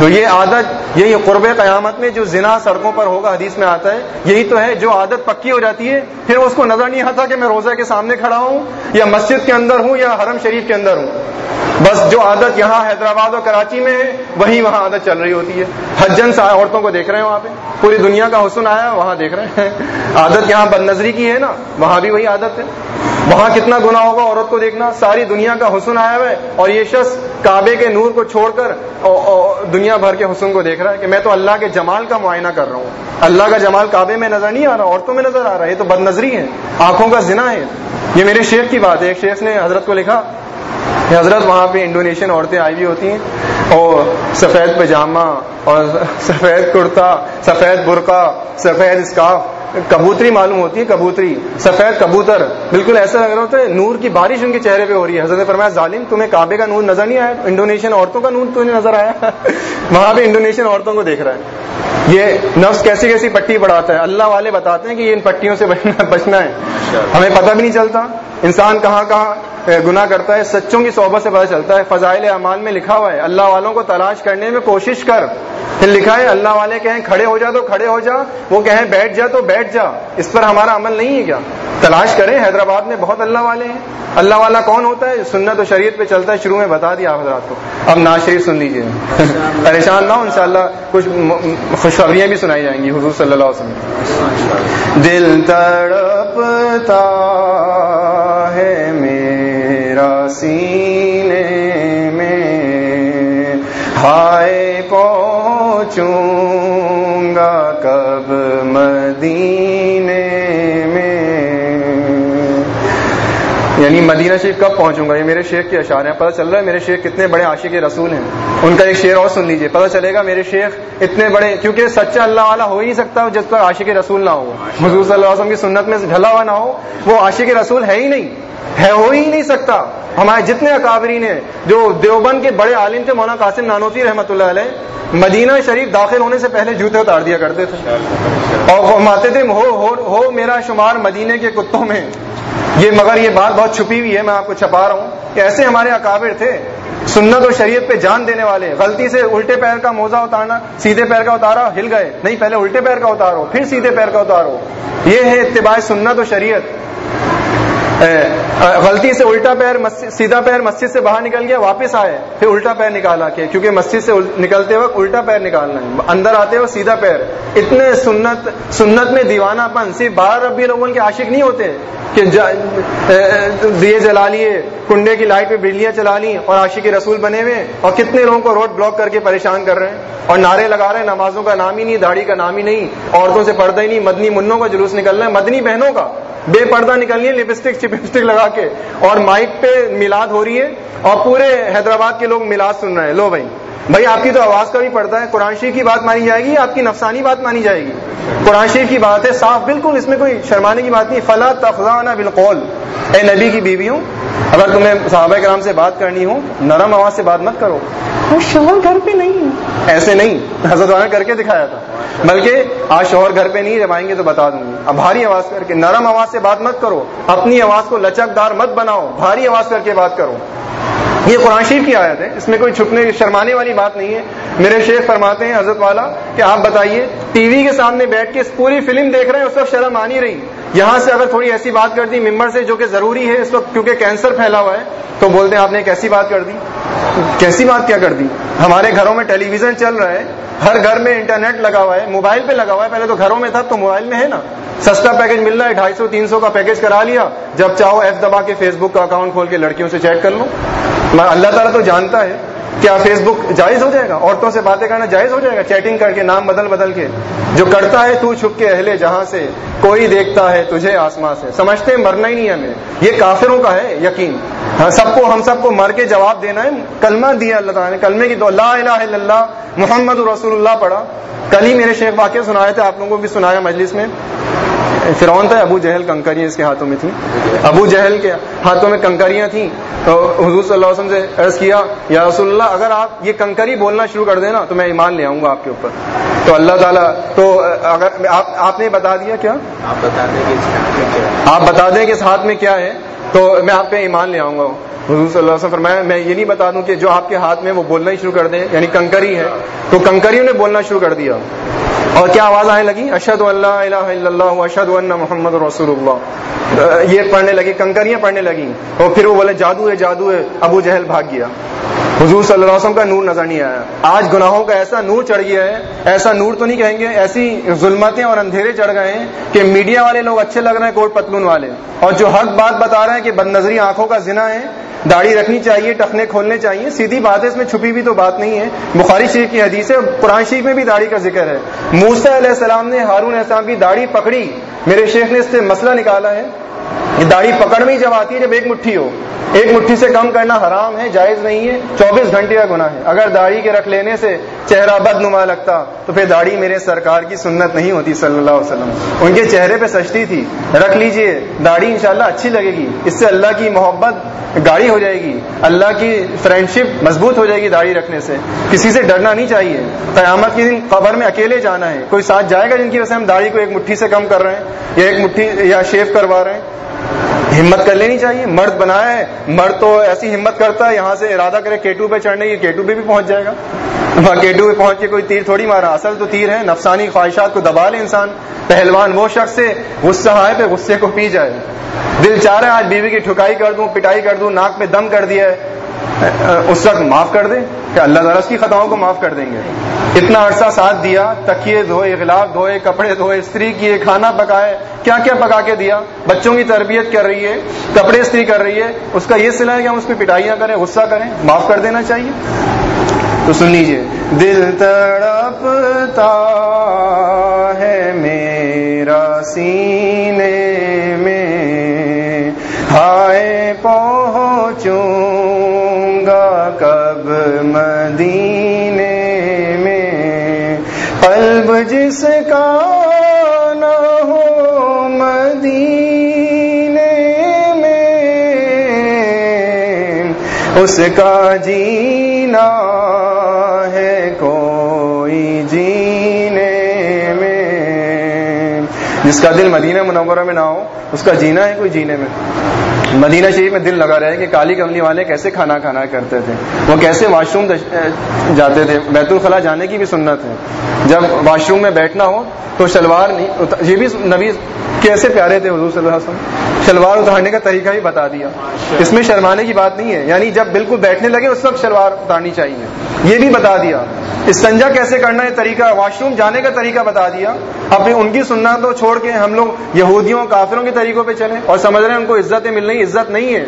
Speaker 1: تو یہ عادت، یہی قرب قیامت میں جو زنا سڑکوں پر ہوگا، حدیث میں آتا ہے، یہی تو ہے جو عادت پکی ہو جاتی ہے، پھر اس کو نظر نہیں آتا کہ میں روزہ کے سامنے کھڑا ہوں یا مسجد کے اندر ہوں یا حرم شریف کے اندر ہوں۔ بس جو عادت یہاں حیدرآباد اور کراچی میں ہے، وہی وہاں عادت چل رہی ہوتی ہے۔ حجن سے عورتوں کو دیکھ رہے ہیں وہاں پہ۔ پوری دنیا کا حسن آیا وہاں دیکھ رہے ہیں۔ <laughs> عادت یہاں بد نظری کی ہے نا، وہاں بھی وہی عادت ہے۔ وہاں کتنا گنا ہوگا عورت کو دیکھنا، ساری دنیا کا حسن آیا ہوا ہے۔ اور یہ شخص کعبے کے نور کو چھوڑ کر دنیا بھر کے حسن کو دیکھ رہا ہے کہ میں تو اللہ کے جمال کا معائنہ کر رہا ہوں۔ اللہ کا جمال کعبے میں نظر نہیں آ رہا، عورتوں میں نظر آ رہا ہے۔ یہ تو بد نظری ہے۔ آنکھوں کا زنا ہے۔ یہ میرے شیخ کی بات ہے۔ ایک شیخ نے حضرت کو لکھا حضرت وہاں پہ انڈونیشین عورتیں آئی ہوئی ہوتی ہیں اور سفید پاجامہ اور سفید کرتا سفید برقع سفید اسکارف کبوتری معلوم ہوتی ہے کبوتری سفید کبوتر۔ بالکل ایسا لگ رہا ہوتا ہے نور کی بارش ان کے چہرے پہ ہو رہی ہے۔ حضرت فرمایا ظالم تمہیں کعبے کا نور نظر نہیں آیا؟ انڈونیشین عورتوں کا نور تمہیں نظر آیا؟ <laughs> وہاں پہ انڈونیشین عورتوں کو دیکھ رہا ہے۔ یہ نفس کیسی کیسی پٹی پڑھاتا ہے۔ اللہ والے بتاتے ہیں کہ یہ ان پٹیوں سے بچنا ہے۔ ہمیں پتہ بھی نہیں چلتا انسان کہاں کہاں گنا کرتا ہے سچوں کی صحبت سے پتہ چلتا ہے۔ فضائل اعمال میں لکھا ہوا ہے اللہ والوں کو تلاش کرنے میں کوشش کر۔ پھر لکھا ہے اللہ والے کہیں کھڑے ہو جا تو کھڑے ہو جا وہ کہیں بیٹھ جا تو بیٹھ جا۔ اس پر ہمارا عمل نہیں ہے کیا؟ تلاش کریں حیدرآباد میں بہت اللہ والے ہیں۔ اللہ والا کون ہوتا ہے؟ سنت و شریعت پہ چلتا ہے۔ شروع میں بتا دیا آپ حضرات کو۔ اب ناز شریف سن لیجیے پریشان نہ ہو ان شاء اللہ کچھ خوشخبریاں بھی سنائی جائیں گی حضور صلی اللہ علیہ وسلم۔ دل تڑپتا میرا سینے میں ہائے پہنچوں گا کب مدینہ یعنی مدینہ شریف کب پہنچوں گا؟ یہ میرے شیخ کے اشعار ہیں پتہ چل رہا ہے میرے شیخ کتنے بڑے عاشق رسول ہیں۔ ان کا ایک شعر اور سن لیجیے پتہ چلے گا میرے شیخ اتنے بڑے کیونکہ سچا اللہ والا ہو ہی نہیں سکتا جس پر عاشق رسول نہ ہو۔ حضور صلی اللہ علیہ وسلم کی سنت میں ڈھلا ہوا نہ ہو وہ عاشق رسول ہے ہی نہیں ہے ہو ہی نہیں سکتا۔ ہمارے جتنے اکابرین ہیں جو دیوبند کے بڑے عالم تھے مولانا قاسم نانوتی رحمۃ اللہ علیہ مدینہ شریف داخل ہونے سے پہلے جوتے اتار دیا کرتے تھے۔ اور وہ ماتے تھے ہو, ہو, ہو میرا شمار مدینے کے کتوں میں۔ یہ مگر یہ بات بہت چھپی ہوئی ہے، میں آپ کو چھپا رہا ہوں کہ ایسے ہمارے اکابر تھے، سنت و شریعت پہ جان دینے والے، غلطی سے الٹے پیر کا موزہ اتارنا، سیدھے پیر کا اتارا، ہل گئے۔ نہیں، پہلے الٹے پیر کا اتارو، پھر سیدھے پیر کا اتارو۔ یہ ہے اتباع سنت و شریعت۔ غلطی سے الٹا پیر سیدھا پیر مسجد سے باہر نکل گیا، واپس آئے، پھر الٹا پیر نکالا کہ کیونکہ مسجد سے نکلتے وقت الٹا پیر نکالنا ہے، اندر آتے وقت سیدھا پیر۔ اتنے سنت سنت میں دیوانہ پن، صرف بارہ ربی الاول کے عاشق نہیں ہوتے کہ دیے جلا لیے، کنڈے کی لائٹ پہ بجلیاں چلا لی اور عاشق رسول بنے ہوئے۔ اور کتنے لوگوں کو روڈ بلاک کر کے پریشان کر رہے ہیں۔ اور نعرے لگا رہے ہیں، نمازوں کا نام ہی نہیں، داڑھی کا نام ہی نہیں، عورتوں سے پردہ ہی نہیں، مدنی منوں کا جلوس نکل رہا ہے، مدنی بہنوں کا۔ بے پردہ نکلنی ہے لپسٹک چپسٹک لگا کے۔ اور مائک پہ میلاد ہو رہی ہے اور پورے حیدرآباد کے لوگ میلاد سن رہے ہیں۔ لو بھائی بھائی آپ کی تو آواز کا بھی پڑتا ہے۔ قرآن شریف کی بات مانی جائے گی آپ کی نفسانی بات مانی جائے گی۔ قرآن شریف کی بات ہے صاف بالکل اس میں کوئی شرمانے کی بات نہیں۔ فلاں تفضانہ بالقول۔ اے نبی کی بیوی ہوں اگر تمہیں صحابہ کرام سے بات کرنی ہو نرم آواز سے بات مت کرو۔ شوہر گھر پہ نہیں۔ ایسے نہیں حضرت نے کر کے دکھایا تھا۔ بلکہ آج شوہر گھر پہ نہیں جب آئیں گے تو بتا دوں گی۔ اب بھاری آواز کر کے نرم آواز سے بات مت کرو۔ اپنی آواز کو لچکدار مت بناؤ۔ بھاری آواز کر کے بات کرو۔ یہ قرآن شریف کی آیت ہے۔ اس میں کوئی چھپنے شرمانے والی بات نہیں ہے۔ میرے شیخ فرماتے ہیں، حضرت والا، کہ آپ بتائیے، ٹی وی کے سامنے بیٹھ کے پوری فلم دیکھ رہے ہیں اس وقت شرم آنی رہی۔ یہاں سے اگر تھوڑی ایسی بات کر دی ممبر سے جو کہ ضروری ہے اس وقت، کیونکہ کینسر پھیلا ہوا ہے، تو بولتے ہیں، آپ نے ایک ایسی بات کر دی۔ کیسی بات کیا کر دی؟ ہمارے گھروں میں ٹیلی ویژن چل رہا ہے، ہر گھر میں انٹرنیٹ لگا ہوا ہے، موبائل پہ لگا ہوا ہے، پہلے تو گھروں میں تھا تو موبائل میں ہے نا۔ سستا پیکج مل رہا ہے، ڈھائی سو، تین سو کا پیکج کرا لیا۔ جب چاہو ایف دبا کے فیس بک کا اکاؤنٹ کھول کے لڑکیوں سے چیک کر لو۔ اللہ تعالیٰ تو جانتا ہے کیا فیس بک جائز ہو جائے گا؟ عورتوں سے باتیں کرنا جائز ہو جائے گا؟ چیٹنگ کر کے نام بدل بدل کے۔ جو کرتا ہے تو چھپ کے اہلے جہاں سے، کوئی دیکھتا ہے تجھے آسمان سے۔ سمجھتے ہیں، مرنا ہی نہیں ہمیں۔ یہ کافروں کا ہے یقین۔ ہاں، سب کو، ہم سب کو مر کے جواب دینا ہے۔ کلمہ دیا اللہ تعالیٰ نے، کلمے کی تو اللہ الہ الا اللہ، محمد رسول اللہ پڑھا۔ کل ہی میرے شیخ واقع سنایا تھے، آپ لوگوں کو بھی سنایا مجلس میں۔ فرعون تھا ابو جہل کنکریاں اس کے ہاتھوں میں تھیں۔ ابو جہل کے ہاتھوں میں کنکریاں تھیں۔ تو حضور صلی اللہ علیہ وسلم سے عرض کیا یا رسول اللہ اگر آپ یہ کنکری بولنا شروع کر دیں نا تو میں ایمان لے آؤں گا آپ کے اوپر۔ تو اللہ تعالیٰ تو اگر آپ نے بتا دیا کیا؟ آپ بتا دیں آپ بتا دیں کہ اس ہاتھ میں کیا ہے؟ تو میں آپ پہ ایمان لے آؤں گا۔ حضور صلی اللہ علیہ وسلم فرمایا، میں یہ نہیں بتا دوں کہ جو آپ کے ہاتھ میں وہ بولنا ہی شروع کر دیں یعنی کنکری ہے، تو کنکریوں نے بولنا شروع کر دیا۔ اور کیا آواز آنے لگی؟ اشد اللہ الہ الا اللہ اشد اللہ محمد رسول اللہ۔ یہ پڑھنے لگی کنکریاں پڑھنے لگی۔ اور پھر وہ بولے، جادو ہے جادو ہے، ابو جہل بھاگ گیا۔ حضور صلی اللہ علیہ وسلم کا نور نظر نہیں آیا۔ آج گناہوں کا ایسا نور چڑھ گیا ہے، ایسا نور تو نہیں کہیں گے، ایسی ظلمتیں اور اندھیرے چڑھ گئے ہیں کہ میڈیا والے لوگ اچھے لگ رہے ہیں، کوٹ پتلون والے۔ اور جو حق بات بتا رہے ہیں کہ بد نظری آنکھوں کا ذنا ہے، داڑھی رکھنی چاہیے، ٹخنے کھولنے چاہیے، سیدھی بات ہے، اس میں چھپی بھی تو بات نہیں ہے۔ بخاری شریف کی حدیث ہے، قرآن شریف میں بھی داڑھی کا ذکر ہے۔ موسا علیہ السلام نے ہارون السلام کی داڑھی پکڑی۔ میرے شیخ نے اس سے مسئلہ نکالا ہے۔ یہ داڑھی پکڑ میں ہی جب آتی ہے جب ایک مٹھی ہو۔ ایک مٹھی سے کم کرنا حرام ہے، جائز نہیں ہے، چوبیس گھنٹے کا گناہ ہے۔ اگر داڑھی کے رکھ لینے سے چہرہ بد نما لگتا تو پھر داڑھی میرے سرکار کی سنت نہیں ہوتی صلی اللہ علیہ وسلم۔ ان کے چہرے پہ سجتی تھی۔ رکھ لیجیے، داڑھی انشاءاللہ اچھی لگے گی۔ اس سے اللہ کی محبت گاڑی ہو جائے گی۔ اللہ کی فرینڈ شپ مضبوط ہو جائے گی داڑھی رکھنے سے۔ کسی سے ڈرنا نہیں چاہیے۔ قیامت کے دن قبر میں اکیلے جانا ہے۔ کوئی ساتھ جائے گا جن کی وجہ سے ہم داڑھی کو ایک مٹھی سے کم کر رہے ہیں، یا ایک مٹھی یا شیف کروا رہے ہیں؟ ہمت کر لینی چاہیے۔ مرد بنایا ہے مرد تو ایسی ہمت کرتا ہے، یہاں سے ارادہ کرے کیٹو پہ چڑھنے کی، کیٹو پہ بھی پہنچ جائے گا۔ کیٹو پہ پہنچ کے کوئی تیر تھوڑی مارا، اصل تو تیر ہے، نفسانی خواہشات کو دبا لے انسان۔ پہلوان وہ شخص سے غصہ آئے پہ غصے کو پی جائے۔ دل چاہ رہا ہے، آج بیوی کی ٹھکائی کر دوں، پٹائی کر دوں، ناک پہ دم کر دیا ہے۔ اس وقت معاف کر دے کہ اللہ تعالیٰ اس کی خطاؤں کو معاف کر دیں گے۔ اتنا عرصہ ساتھ دیا، تکیے دھوئے اخلاق دھوئے، کپڑے دھوئے، استری کیے، کھانا پکائے کیا کیا پکا کے دیا؟ بچوں کی تربیت کر رہی ہے، کپڑے استری کر رہی ہے، اس کا یہ سلا ہے کہ ہم اس پہ پٹائیاں کریں، غصہ کریں، معاف کر دینا چاہیے۔ تو سن لیجیے دل تڑپتا ہے میرا سینے میں، ہائے پہنچوں کب مدینے میں۔ قلب جس کا مدینے میں اس کا جینا ہے کوئی جینے میں۔ جس کا دل مدینہ منورہ میں نہ ہو، اس کا جینا ہے کوئی جینے میں۔ مدینہ شریف میں دل لگا رہے کہ کالی کملی والے کیسے کھانا کھانا کرتے تھے۔ وہ کیسے واش روم جاتے تھے۔ بیت الخلاء جانے کی بھی سنت ہے۔ جب واش روم میں بیٹھنا ہو تو شلوار نہیں، یہ بھی نبی کیسے پیارے تھے حضور صلی اللہ علیہ وسلم؟ شلوار اتارنے کا طریقہ بھی بتا دیا۔ اس میں شرمانے کی بات نہیں ہے۔ یعنی جب بالکل بیٹھنے لگے اس وقت شلوار اتارنی چاہیے۔ یہ بھی بتا دیا۔ استنجا کیسے کرنا ہے طریقہ واش روم جانے کا طریقہ بتا دیا۔ اب ان کی سننا تو چھوڑ کے ہم لوگ یہودیوں، کافروں کے طریقوں پہ چلیں۔ اور سمجھ رہے ہیں ان کو عزتیں مل رہی عزت نہیں ہے۔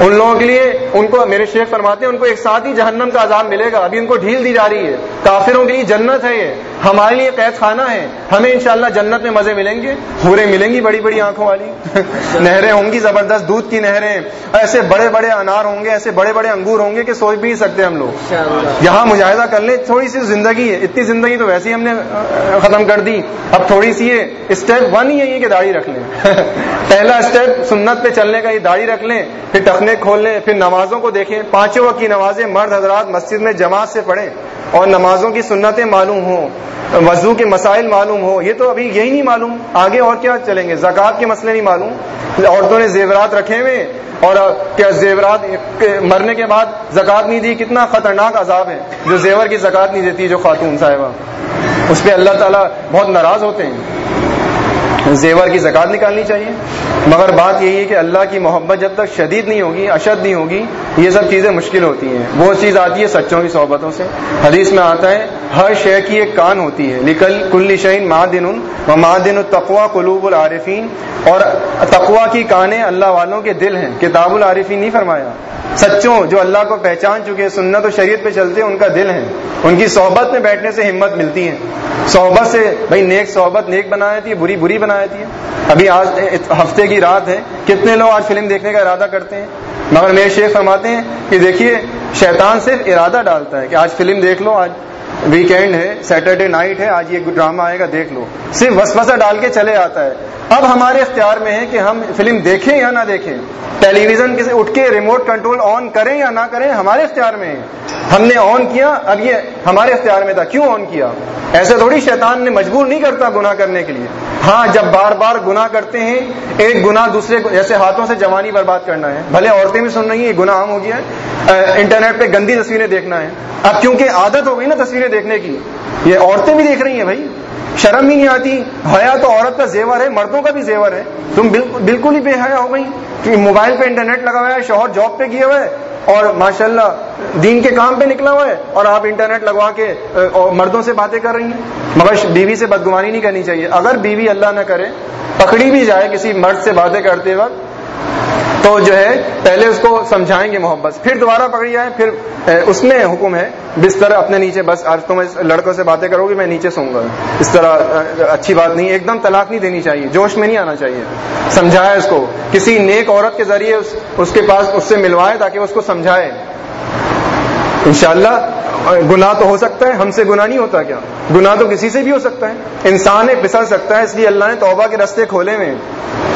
Speaker 1: ان لوگوں کے لیے ان کو میرے شیخ فرماتے ہیں، ان کو ایک ساتھ ہی جہنم کا عذاب ملے گا۔ ابھی ان کو ڈھیل دی جا رہی ہے۔ کافروں کے لیے جنت ہے یہ۔ ہمارے لیے قید خانہ ہے۔ ہمیں انشاءاللہ جنت میں مزے ملیں گے۔ پورے ملیں گی بڑی بڑی آنکھوں والی۔ <laughs> نہریں ہوں گی زبردست، دودھ کی نہریں۔ ایسے بڑے بڑے انار ہوں گے، ایسے بڑے بڑے انگور ہوں گے کہ سوچ بھی نہیں سکتے ہم لوگ۔ یہاں مجاہدہ کر لیں، تھوڑی سی زندگی ہے۔ اتنی زندگی تو ویسے ہی ہم نے ختم کر دی۔ اب تھوڑی سی ہے اسٹیپ ون ہی ہے کہ داڑھی رکھ لیں۔ <laughs> پہلا اسٹیپ سنت پہ چلنے کا یہ داڑھی رکھ لیں، پھر ٹخنے کھول لیں، پھر نمازوں کو دیکھیں۔ پانچوں وقت کی نمازیں مرد حضرات مسجد میں جماعت سے پڑھیں۔ اور نمازوں کی سنتیں معلوم ہوں، وضو کے مسائل معلوم ہو یہ تو ابھی یہی نہیں معلوم۔ آگے اور کیا چلیں گے؟ زکوٰۃ کے مسئلے نہیں معلوم۔ عورتوں نے زیورات رکھے ہوئے اور کیا زیورات مرنے کے بعد زکوٰۃ نہیں دی؟ کتنا خطرناک عذاب ہے۔ جو زیور کی زکوٰۃ نہیں دیتی، جو خاتون صاحبہ۔ اس پہ اللہ تعالیٰ بہت ناراض ہوتے ہیں۔ زیور کی زکات نکالنی چاہیے۔ مگر بات یہی ہے کہ اللہ کی محبت جب تک شدید نہیں ہوگی، اشد نہیں ہوگی، یہ سب چیزیں مشکل ہوتی ہیں۔ وہ چیز آتی ہے سچوں کی صحبتوں سے۔ حدیث میں آتا ہے، ہر شے کی ایک کان ہوتی ہے۔ لیکن کل شعین مادن و مادن التقوا قلوب العارفین۔ اور تقوا کی کانیں اللہ والوں کے دل ہیں۔ کتاب العارفین نہیں فرمایا۔ سچوں جو اللہ کو پہچان چکے، سنت و شریعت پہ چلتے ہیں ان کا دل ہے ان کی صحبت میں بیٹھنے سے ہمت ملتی ہے۔ صحبت سے، بھائی، نیک صحبت نیک بنائی تھی بری بری بنائی ہے ابھی آج ہفتے کی رات ہے۔ کتنے لوگ آج فلم دیکھنے کا ارادہ کرتے ہیں؟ مگر میرے شیخ فرماتے ہیں کہ دیکھیے، شیطان صرف ارادہ ڈالتا ہے کہ آج فلم دیکھ لو، آج ویکینڈ ہے سیٹرڈے نائٹ ہے، آج یہ ڈرامہ آئے گا، دیکھ لو۔ صرف وسوسہ ڈال کے چلے آتا ہے۔ اب ہمارے اختیار میں ہے کہ ہم فلم دیکھیں یا نہ دیکھیں۔ ٹیلی ویژن اٹھ کے ریموٹ کنٹرول آن کریں یا نہ کریں، ہمارے اختیار میں ہے۔ ہم نے آن کیا، اب یہ ہمارے اختیار میں تھا۔ کیوں آن کیا؟ ایسے تھوڑی شیطان نے مجبور نہیں کرتا گناہ کرنے کے لیے۔ ہاں جب بار بار گناہ کرتے ہیں، ایک گناہ دوسرے جیسے ہاتھوں سے جوانی برباد کرنا ہے۔ بھلے عورتیں بھی سن رہی ہیں، یہ گناہ عام ہو گیا ہے۔ انٹرنیٹ پہ گندی تصویریں دیکھنا ہے۔ اب کیونکہ عادت ہو گئی نا تصویریں دیکھنے کی، یہ عورتیں بھی دیکھ رہی ہیں بھائی۔ شرم ہی نہیں آتی۔ حیا تو عورت کا زیور ہے، مردوں کا بھی زیور ہے۔ تم بالکل ہی بے حیا ہو گئی۔ موبائل پہ انٹرنیٹ لگا ہوا ہے، شوہر جاب پہ کیے ہوئے اور ماشاء اللہ دین کے کام پہ نکلا ہوا ہے اور آپ انٹرنیٹ لگوا کے مردوں سے باتیں کر رہی ہیں۔ مگر بیوی سے بدگمانی نہیں کرنی چاہیے۔ اگر بیوی اللہ نہ کرے، پکڑی بھی جائے کسی مرد سے باتیں کرتے وقت تو جو ہے پہلے اس کو سمجھائیں گے محبت پھر دوبارہ پکڑی جائے پھر اس میں حکم ہے، بستر اپنے نیچے، بس، آج تو میں لڑکوں سے باتیں کروں گی، میں نیچے سوں گا۔ اس طرح اچھی بات نہیں ایک دم طلاق نہیں دینی چاہیے، جوش میں نہیں آنا چاہیے۔ سمجھایا اس کو۔ کسی نیک عورت کے ذریعے اس کے پاس اس سے ملوائے تاکہ اس کو سمجھائے۔ انشاءاللہ، گناہ تو ہو سکتا ہے، ہم سے گناہ نہیں ہوتا کیا؟ گناہ تو کسی سے بھی ہو سکتا ہے۔ انسان پسل سکتا ہے، اس لیے اللہ نے توبہ کے رستے کھولے ہوئے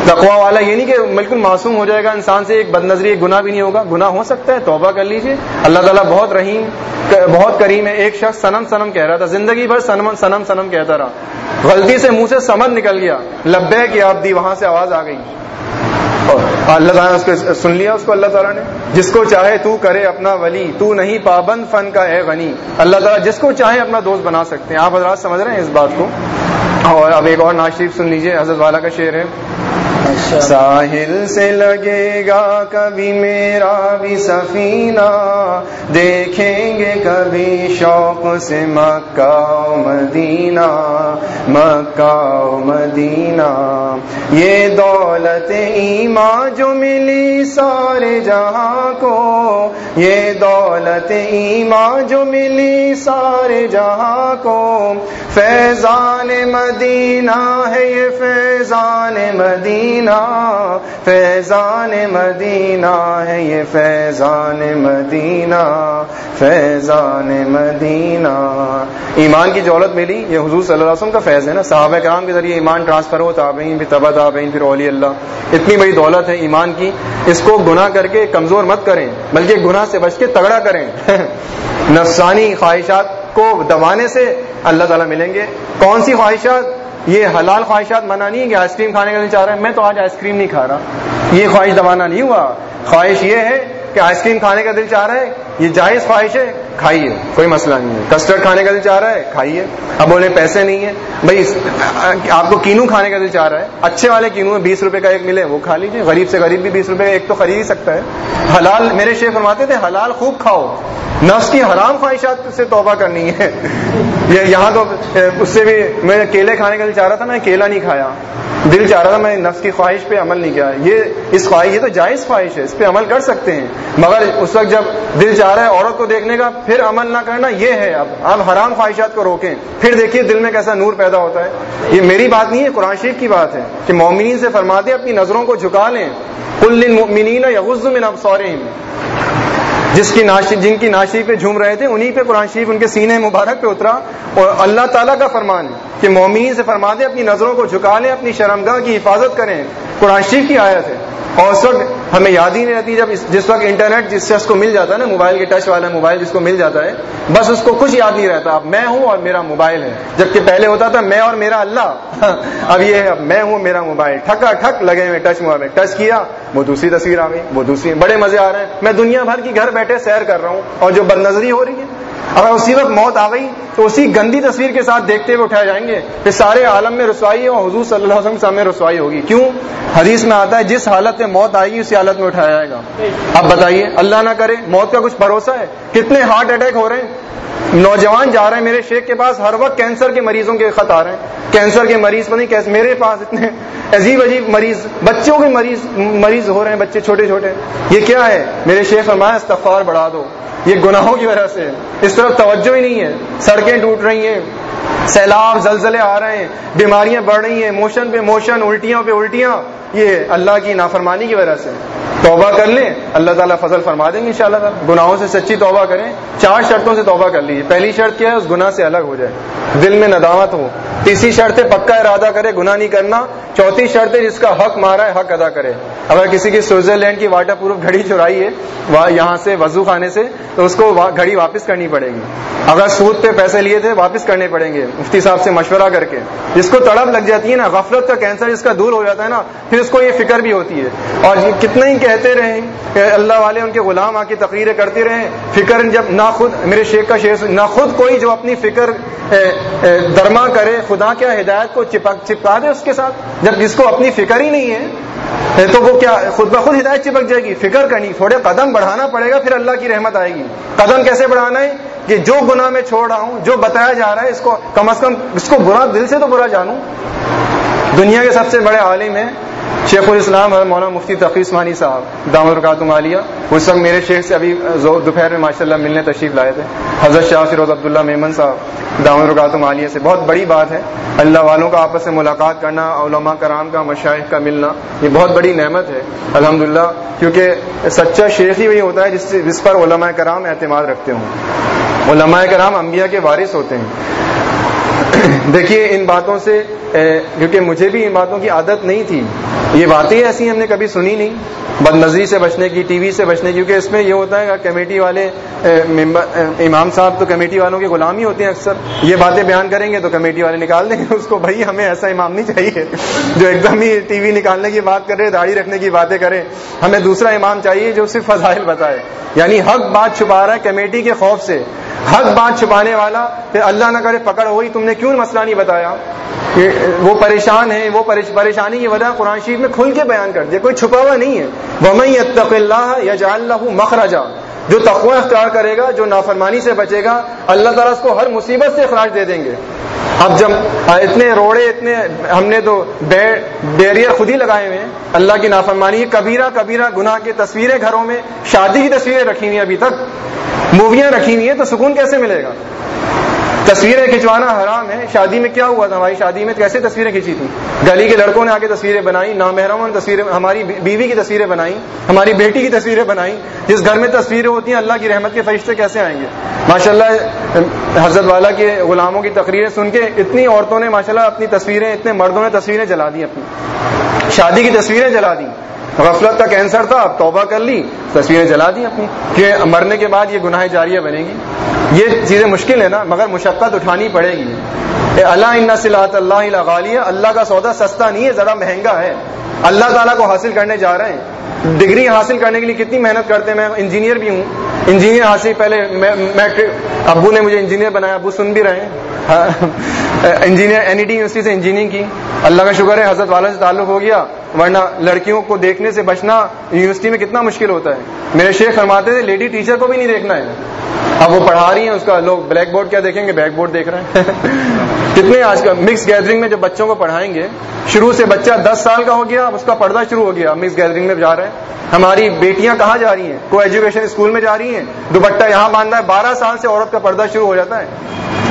Speaker 1: تقوا والا یہ نہیں کہ بالکل معصوم ہو جائے گا، انسان سے ایک بد نظری ایک گناہ بھی نہیں ہوگا۔ گناہ ہو سکتا ہے، توبہ کر لیجیے اللہ تعالیٰ بہت رحیم، بہت کریم ہے۔ ایک شخص سنم سنم کہہ رہا تھا، زندگی بھر سنم سنم سنم کہتا رہا۔ غلطی سے منہ سے سمجھ نکل گیا۔ لبے کی آپ دی وہاں سے آواز آ گئی۔ اللہ تعالیٰ نے اس کو سن لیا اس کو اللہ تعالیٰ نے؟ جس کو چاہے تو کرے اپنا ولی، تو نہیں پابند فن کا ہے غنی۔ اللہ تعالیٰ جس کو چاہے اپنا دوست بنا سکتے ہیں۔ آپ حضرات سمجھ رہے ہیں اس بات کو؟ اور اب ایک اور ناشریف سن لیجیے، حضرت والا کا شعر ہے۔ ساحل سے لگے گا کبھی میرا بھی سفینہ۔ دیکھیں گے کبھی شوق سے مکہ مدینہ۔ مکہ مدینہ۔ یہ دولت ایمان جو ملی سارے جہاں کو۔ یہ دولت ایمان جو ملی سارے جہاں کو۔ فیضان مدینہ ہے یہ فیضان مدینہ۔ فیضان مدینہ ہے یہ فیضان مدینہ فیضان مدینہ۔ ایمان کی دولت ملی، یہ حضور صلی اللہ علیہ وسلم کا فیض ہے نا۔ صحابہ کرام کے ذریعے ایمان ٹرانسفر ہو، تابعین پھر تبا، تابعین پھر اولی اللہ۔ اتنی بڑی دولت ہے ایمان کی۔ اس کو گناہ کر کے کمزور مت کریں، بلکہ گناہ سے بچ کے تگڑا کریں۔ <laughs> نفسانی خواہشات کو دبانے سے اللہ تعالیٰ ملیں گے۔ کون سی خواہشات؟ یہ حلال خواہشات منع نہیں ہے کہ آئس کریم کھانے کا دل چاہ رہا ہے میں تو آج آئس کریم نہیں کھا رہا۔ یہ خواہش دبانا نہیں ہوا۔ خواہش یہ ہے کہ آئس کریم کھانے کا دل چاہ رہا ہے یہ جائز خواہش ہے۔ کھائیے، کوئی مسئلہ نہیں ہے۔ کسٹرڈ کھانے کا دل چاہ رہا ہے، کھائیے۔ اب بولے پیسے نہیں ہیں۔ بھائی، آپ کو کینو کھانے کا دل چاہ رہا ہے۔ اچھے والے کینو میں بیس روپے کا ایک ملے، وہ کھا لیجیے غریب سے غریب بھی بیس روپے کا ایک تو خرید ہی سکتا ہے۔ حلال، میرے شیخ فرماتے تھے، حلال خوب کھاؤ۔ نفس کی حرام خواہشات سے توبہ کرنی ہے۔ یہاں تو، اس سے بھی میں کیلے کھانے کا دل چاہ رہا تھا، میں کیلا نہیں کھایا۔ دل چاہ رہا تھا، میں نفس کی خواہش پہ عمل نہیں کیا۔ یہ اس خواہش، یہ تو جائز خواہش ہے، اس پہ عمل کر سکتے ہیں۔ مگر اس وقت جب دل چاہ رہا ہے، عورت کو دیکھنے کا پھر عمل نہ کرنا یہ ہے اب۔ آپ حرام خواہشات کو روکیں۔ پھر دیکھیے دل میں کیسا نور پیدا ہوتا ہے۔ یہ میری بات نہیں ہے، قرآن شریف کی بات ہے کہ مومنین سے فرما دیں، اپنی نظروں کو جھکا لیں۔ کل مومنین یغز من ابصارہم جس کی ناشی جن کی ناشی پہ جھوم رہے تھے، انہی پہ قرآن شریف ان کے سینے مبارک پہ اترا اور اللہ تعالیٰ کا فرمان ہے کہ مومین سے فرما دیں اپنی نظروں کو جھکا لیں، اپنی شرمگاہ کی حفاظت کریں۔ قرآن شریف کی آیت ہے۔ اور اس وقت ہمیں یاد ہی نہیں رہتی جب جس وقت انٹرنیٹ جس شخص کو مل جاتا ہے نا، موبائل کے ٹچ والا موبائل جس کو مل جاتا ہے، بس اس کو کچھ یاد نہیں رہتا۔ اب میں ہوں اور میرا موبائل ہے۔ جبکہ پہلے ہوتا تھا میں اور میرا اللہ۔ <laughs> اب یہ ہے، اب میں ہوں، میرا موبائل۔ ٹھکا ٹھک، لگے ہوئے، ٹچ موبائل ٹچ کیا۔ وہ دوسری تصویر آ گئی وہ دوسری بڑے مزے آ رہے ہیں۔ میں دنیا بھر کی گھر بیٹھے سیر کر رہا ہوں اور جو بد نظری ہو رہی ہے۔ اگر اسی وقت موت آ گئی تو اسی گندی تصویر کے ساتھ دیکھتے ہوئے اٹھائے جائیں گے پھر سارے عالم میں رسوائی اور حضور صلی اللہ علیہ وسلم سامنے رسوائی ہوگی۔ کیوں؟ حدیث میں آتا ہے جس حالت میں موت آئے گی اسی حالت میں اٹھایا جائے گا۔ اب بتائیے اللہ نہ کرے موت کا کچھ بھروسہ ہے؟ کتنے ہارٹ اٹیک ہو رہے ہیں؟ نوجوان جا رہے ہیں، میرے شیخ کے پاس ہر وقت کینسر کے مریضوں کے خط آ رہے ہیں۔ کینسر کے مریض نہیں کیسے، میرے پاس اتنے عجیب عجیب مریض، بچوں کے مریض مریض ہو رہے ہیں، بچے چھوٹے چھوٹے۔ یہ کیا ہے؟ میرے شیخ فرمایا، استغفار بڑھا دو۔ یہ گناہوں کی وجہ سے۔ اس طرف توجہ ہی نہیں ہے۔ سڑکیں ٹوٹ رہی ہیں۔ سیلاب زلزلے آ رہے ہیں۔ بیماریاں بڑھ رہی ہیں۔ موشن پہ موشن، الٹیاں پہ الٹیاں۔ یہ اللہ کی نافرمانی کی وجہ سے۔ توبہ کر لیں، اللہ تعالیٰ فضل فرما دیں گے ان شاء اللہ تعالیٰ۔ گناہوں سے سچی توبہ کریں۔ چار شرطوں سے توبہ کر لیجیے پہلی شرط کیا ہے، اس گناہ سے الگ ہو جائے۔ دل میں ندامت ہو۔ تیسری شرط ہے، پکا ارادہ کرے، گناہ نہیں کرنا۔ چوتھی شرط ہے، جس کا حق مارا ہے، حق ادا کرے۔ اگر کسی کی سوئٹزرلینڈ کی واٹر پروف گھڑی چرائی ہے یہاں سے وضو خانے سے، تو اس کو گھڑی واپس کرنی پڑے گی۔ اگر سود پہ پیسے لیے تھے، واپس کرنے پڑیں گے، مفتی صاحب سے مشورہ کر کے۔ جس کو تڑپ لگ جاتی ہے نا، غفلت کا کینسر جس کا دور ہو جاتا ہے نا، پھر اس کو یہ فکر بھی ہوتی ہے۔ اور کتنے ہی کہتے رہے کہ اللہ والے ان کے غلام آ کے تقریریں کرتے رہے فکر جب نہ خود، میرے شیخ کا شیخ، نہ خود کوئی جو اپنی فکر درما کرے، خدا کیا ہدایت کو چپکا دے اس کے ساتھ۔ جب جس کو اپنی فکر ہی نہیں ہے تو وہ کیا خود بخود ہدایت چپک جائے گی، فکر کرنی، تھوڑے قدم بڑھانا پڑے گا، پھر اللہ کی رحمت آئے گی۔ قدم کیسے بڑھانا ہے؟ کہ جو گناہ میں چھوڑ رہا ہوں، جو بتایا جا رہا ہے، اس کو کم از کم اس کو برا دل سے تو برا جانوں۔ دنیا کے سب سے بڑے عالم ہیں۔ شیخ الاسلام مولانا مفتی تقی عثمانی صاحب دام الرکاتم عالیہ اس وقت میرے شیخ سے ابھی دوپہر میں ماشاء اللہ ملنے تشریف لائے تھے۔ حضرت شاہ فیروز عبداللہ میمن صاحب دام الرکاتم عالیہ سے۔ بہت بڑی بات ہے۔ اللہ والوں کا آپس سے ملاقات کرنا، علماء کرام کا مشاہد کا ملنا، یہ بہت بڑی نعمت ہے۔ الحمدللہ، کیونکہ سچا شیخ ہی وہی ہوتا ہے جس سے، جس پر علماء کرام اعتماد رکھتے ہوں۔ علماء کرام انبیاء کے وارث ہوتے ہیں۔ <coughs> دیکھیے ان باتوں سے کیونکہ مجھے بھی ان باتوں کی عادت نہیں تھی۔ یہ باتیں ایسی ہم نے کبھی سنی نہیں۔ بد نظری سے بچنے کی، ٹی وی سے بچنے کی، کیونکہ اس میں یہ ہوتا ہے کہ کمیٹی والے امام صاحب تو کمیٹی والوں کے غلام ہی ہوتے ہیں اکثر۔ یہ باتیں بیان کریں گے تو کمیٹی والے نکال دیں گے۔ اس کو بھائی، ہمیں ایسا امام نہیں چاہیے جو ایک دم ہی ٹی وی نکالنے کی بات کرے، داڑھی رکھنے کی باتیں کرے۔ ہمیں دوسرا امام چاہیے جو صرف فضائل بتائے۔ یعنی حق بات چھپا رہا ہے کمیٹی کے خوف سے۔ حق بات چھپانے والا، پھر اللہ نہ کرے، پکڑ ہوئی تم نے کیوں مسئلہ نہیں بتایا؟ کہ وہ پریشان ہے وہ پریشانی کی وجہ قرآن شریف میں کھل کے بیان کر دیا، کوئی چھپا ہوا نہیں ہے۔ وہ اللہ یا جال مخرجا۔ جو تقوی اختیار کرے گا، جو نافرمانی سے بچے گا، اللہ تعالیٰ اس کو ہر مصیبت سے اخراج دے دیں گے۔ اب جب اتنے روڑے، اتنے ہم نے تو بیریئر خود ہی لگائے ہوئے ہیں۔ اللہ کی نافرمانی، کبیرہ کبیرہ گناہ کی تصویریں گھروں میں، شادی کی تصویریں رکھی ہوئی ابھی تک۔ موویاں رکھی ہوئی ہیں تو سکون کیسے ملے گا؟ تصویریں کھنچوانا حرام ہے۔ شادی میں کیا ہوا تھا ہماری شادی میں کیسے تصویریں کھینچی تھی۔ گلی کے لڑکوں نے آ کے تصویریں بنائی، نامحرموں نے تصویریں، ہماری بیوی کی تصویریں بنائی، ہماری بیٹی کی تصویریں بنائی۔ جس گھر میں تصویریں ہوتی ہیں، اللہ کی رحمت کے فرشتے کیسے آئیں گے؟ ماشاء اللہ حضرت والا کے غلاموں کی تقریریں سن کے اتنی عورتوں نے ماشاء اللہ اپنی تصویریں، اتنے مردوں نے تصویریں جلا دی اپنی۔ شادی کی تصویریں جلا دی غفلت کا کینسر تھا اب توبہ کر لی تصویریں جلا دی اپنی۔ کہ مرنے کے بعد یہ گناہ جاریہ بنے گی یہ چیزیں مشکل ہے نا، مگر مشقت اٹھانی پڑے گی۔ اللہ، ان سلاۃ اللہ غالیہ، اللہ کا سودا سستا نہیں ہے، ذرا مہنگا ہے۔ اللہ تعالیٰ کو حاصل کرنے جا رہے ہیں۔ ڈگری حاصل کرنے کے لیے کتنی محنت کرتے ہیں۔ میں انجینئر بھی ہوں۔ انجینئر حاصل پہلے میٹرک ابو نے مجھے انجینئر بنایا، ابو سن بھی رہے ہیں۔ ہاں۔ Engineer N E D university سے انجینئرنگ کی۔ اللہ کا شکر ہے، حضرت والا سے تعلق ہو گیا۔ ورنہ لڑکیوں کو دیکھنے سے بچنا یونیورسٹی میں کتنا مشکل ہوتا ہے۔ میرے شیخ فرماتے تھے لیڈی ٹیچر کو بھی نہیں دیکھنا ہے۔ اب وہ پڑھا رہی ہیں اس کا، لوگ بلیک بورڈ کیا دیکھیں گے؟ بیک بورڈ دیکھ رہے ہیں۔ <laughs> کتنے آج کل مکس گیدرنگ میں جب بچوں کو پڑھائیں گے، شروع سے بچہ دس سال کا ہو گیا، اب اس کا پردہ شروع ہو گیا۔ مکس گیدرنگ میں جا رہے ہیں ہماری بیٹیاں کہاں جا رہی ہیں؟ کو ایجوکیشن اسکول میں جا رہی ہیں۔ دوپٹہ یہاں باندھا ہے، بارہ سال سے عورت کا پردہ شروع ہو جاتا ہے۔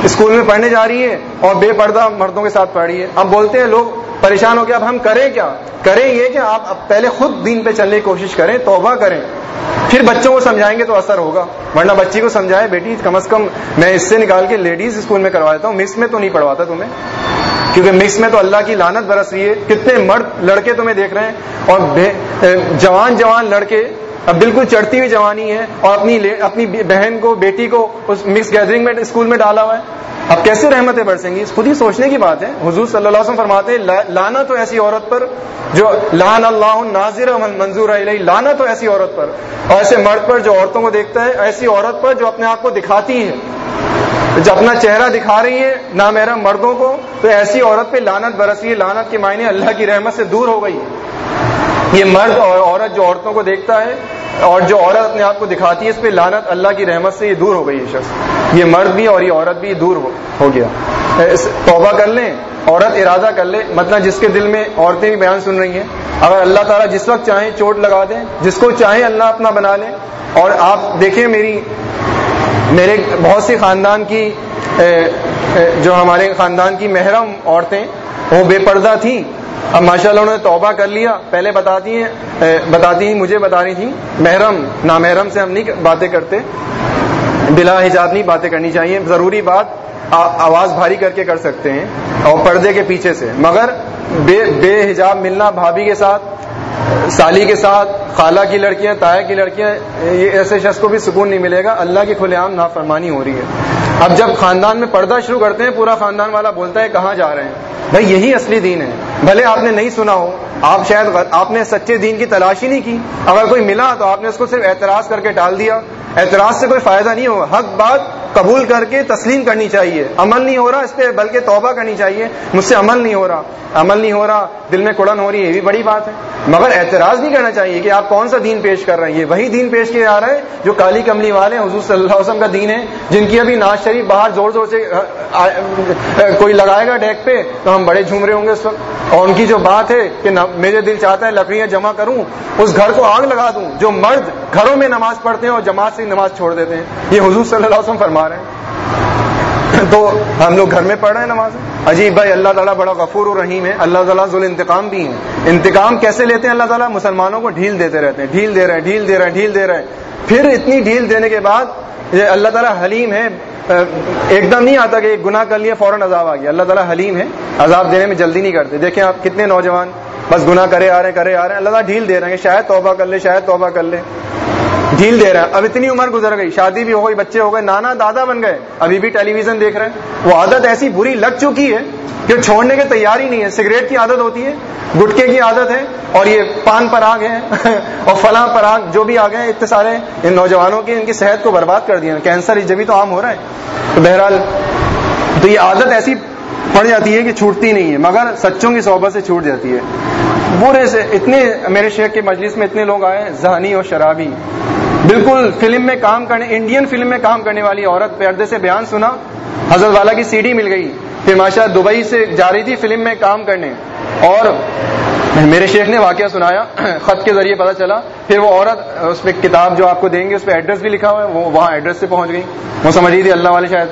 Speaker 1: اسکول میں پڑھنے جا رہی ہے اور بے پردہ مردوں کے ساتھ پڑھ رہی ہے اب بولتے ہیں، لوگ پریشان ہو کے اب ہم کریں کیا؟ کریں یہ کہ آپ پہلے خود دین پہ چلنے کی کوشش کریں، توبہ کریں۔ پھر بچوں کو سمجھائیں گے تو اثر ہوگا۔ ورنہ بچی کو سمجھائے، بیٹی، کم از کم میں اس سے نکال کے لیڈیز اسکول میں کروا دیتا ہوں۔ مکس میں تو نہیں پڑھواتا تمہیں۔ کیونکہ مکس میں تو اللہ کی لانت برس رہی ہے۔ کتنے مرد لڑکے تمہیں دیکھ رہے ہیں اور جوان جوان لڑکے اب بالکل چڑھتی ہوئی جوانی ہے اور اپنی اپنی بہن کو، بیٹی کو اس مکس گیدرنگ میں اسکول میں ڈالا ہوا ہے۔ اب کیسے رحمتیں برسیں گی خود ہی سوچنے کی بات ہے۔ حضور صلی اللہ علیہ وسلم فرماتے ہیں لانا تو ایسی عورت پر جو لان اللہ ناظر منظور علیہ لانا تو ایسی عورت پر۔ اور ایسے مرد پر جو عورتوں کو دیکھتا ہے، ایسی عورت پر جو اپنے آپ کو دکھاتی ہے۔ جب اپنا چہرہ دکھا رہی ہے نہ میرا مردوں کو، تو ایسی عورت پہ لانت برسی ہے۔ لانت کے معنی اللہ کی رحمت سے دور ہو گئی ہے۔ یہ مرد اور عورت جو عورتوں کو دیکھتا ہے اور جو عورت اپنے آپ کو دکھاتی ہے، اس پہ لانت اللہ کی رحمت سے یہ دور ہو گئی یہ شخص۔ یہ مرد بھی اور یہ عورت بھی دور ہو گیا۔ توبہ کر لیں، عورت ارادہ کر لے۔ مطلب جس کے دل میں عورتیں بھی بیان سن رہی ہیں۔ اگر اللہ تعالیٰ جس وقت چاہیں چوٹ لگا دیں، جس کو چاہیں اللہ اپنا بنا لیں۔ اور آپ دیکھیں میری میرے بہت سی خاندان کی جو ہمارے خاندان کی محرم عورتیں، وہ بے پردہ تھیں۔ اب ماشاء اللہ انہوں نے توبہ کر لیا، پہلے بتاتی ہیں بتاتی ہیں مجھے بتا رہی تھی، محرم، نامحرم سے ہم نہیں باتیں کرتے، بلا حجاب نہیں باتیں کرنی چاہیے، ضروری بات آواز بھاری کر کے کر سکتے ہیں، اور پردے کے پیچھے سے، مگر بے بے حجاب ملنا بھابھی کے ساتھ، سالی کے ساتھ، خالہ کی لڑکیاں تایا کی لڑکیاں، یہ ایسے شخص کو بھی سکون نہیں ملے گا، اللہ کی کھلے عام نافرمانی ہو رہی ہے۔ اب جب خاندان میں پردہ شروع کرتے ہیں، پورا خاندان والا بولتا ہے، کہاں جا رہے ہیں؟ بھائی یہی اصلی دین ہے۔ بھلے آپ نے نہیں سنا ہو، آپ شاید آپ نے سچے دین کی تلاش ہی نہیں کی۔ اگر کوئی ملا تو آپ نے اس کو صرف اعتراض کر کے ٹال دیا۔ اعتراض سے کوئی فائدہ نہیں ہوا۔ حق بات قبول کر کے تسلیم کرنی چاہیے۔ عمل نہیں ہو رہا اس پہ، بلکہ توبہ کرنی چاہیے۔ مجھ سے عمل نہیں ہو رہا۔ عمل نہیں ہو رہا، دل میں کڑن ہو رہی ہے، یہ بھی بڑی بات ہے۔ مگر اعتراض نہیں کرنا چاہیے کہ آپ کون سا دین پیش کر رہے ہیں۔ یہ وہی دین پیش کیا جا رہا ہے جو کالی کملی والے حضور صلی اللہ علیہ وسلم کا دین ہے، جن کی ابھی ناز شریف باہر زور زور سے کوئی لگائے گا ڈیک پہ، تو ہم بڑے جھوم رہے ہوں گے اس وقت۔ اور ان کی جو بات ہے کہ میرے دل چاہتا ہے لکڑیاں جمع کروں، اس گھر کو آگ لگا دوں۔ جو مرد گھروں میں نماز پڑھتے ہیں اور جماعت سے نماز چھوڑ دیتے ہیں۔ یہ حضور صلی اللہ علیہ وسلم فرما رہے ہیں۔ تو ہم لوگ گھر میں پڑھ رہے ہیں نماز عجیب بھائی، اللہ تعالیٰ بڑا غفور و رحیم ہے۔ اللہ تعالیٰ ذل انتقام بھی ہے انتقام کیسے لیتے ہیں اللہ تعالیٰ؟ مسلمانوں کو ڈھیل دیتے رہتے ہیں۔ ڈھیل دے رہے ہیں، ڈھیل دے رہے ہیں، ڈھیل دے رہے ہیں۔ پھر اتنی ڈھیل دینے کے بعد اللہ تعالیٰ حلیم ہے۔ ایک دم نہیں آتا کہ ایک گناہ کر لیا فوراً عذاب آ گیا۔ اللہ تعالیٰ حلیم ہے۔ عذاب دینے میں جلدی نہیں کرتے۔ دیکھیں آپ کتنے نوجوان، بس گناہ کرے آ رہے ہیں کرے آ رہے ہیں۔ اللہ تعالیٰ ڈھیل دے رہے ہیں شاید توبہ کر لے، شاید توبہ کر لے۔ ڈھیل دے رہا ہے۔ اب اتنی عمر گزر گئی، شادی بھی ہو گئی، بچے ہو گئے، نانا دادا بن گئے۔ ابھی بھی ٹیلی ویژن دیکھ رہے ہیں۔ وہ عادت ایسی بری لگ چکی ہے کہ چھوڑنے کی تیاری نہیں ہے۔ سگریٹ کی عادت ہوتی ہے، گٹکے کی عادت ہے اور یہ پان پر آ گئے <laughs> اور فلاں پر آگ جو بھی آ گئے اتنے سارے ان نوجوانوں کی، ان کی صحت کو برباد کر دیا۔ کینسر اس جبھی تو عام ہو رہا ہے۔ تو بہرحال تو یہ عادت ایسی پڑ جاتی ہے کہ چھوٹتی نہیں ہے، مگر سچوں کی صحبت سے چھوٹ جاتی ہے۔ برے سے اتنے، میرے شیخ کے مجلس میں اتنے لوگ آئے ذہنی اور شرابی۔ بالکل فلم میں کام کرنے انڈین فلم میں کام کرنے والی عورت پردے سے بیان سنا، حضرت والا کی سی ڈی مل گئی۔ پھر ماشاء دبئی سے جا رہی تھی فلم میں کام کرنے۔ اور میرے شیخ نے واقعہ سنایا، <clears throat> خط کے ذریعے پتا چلا۔ پھر وہ عورت، اس پہ کتاب جو آپ کو دیں گے، اس پہ ایڈریس بھی لکھا ہوا ہے۔ وہ وہاں ایڈریس سے پہنچ گئی وہ سمجھ رہی تھی اللہ والے شاید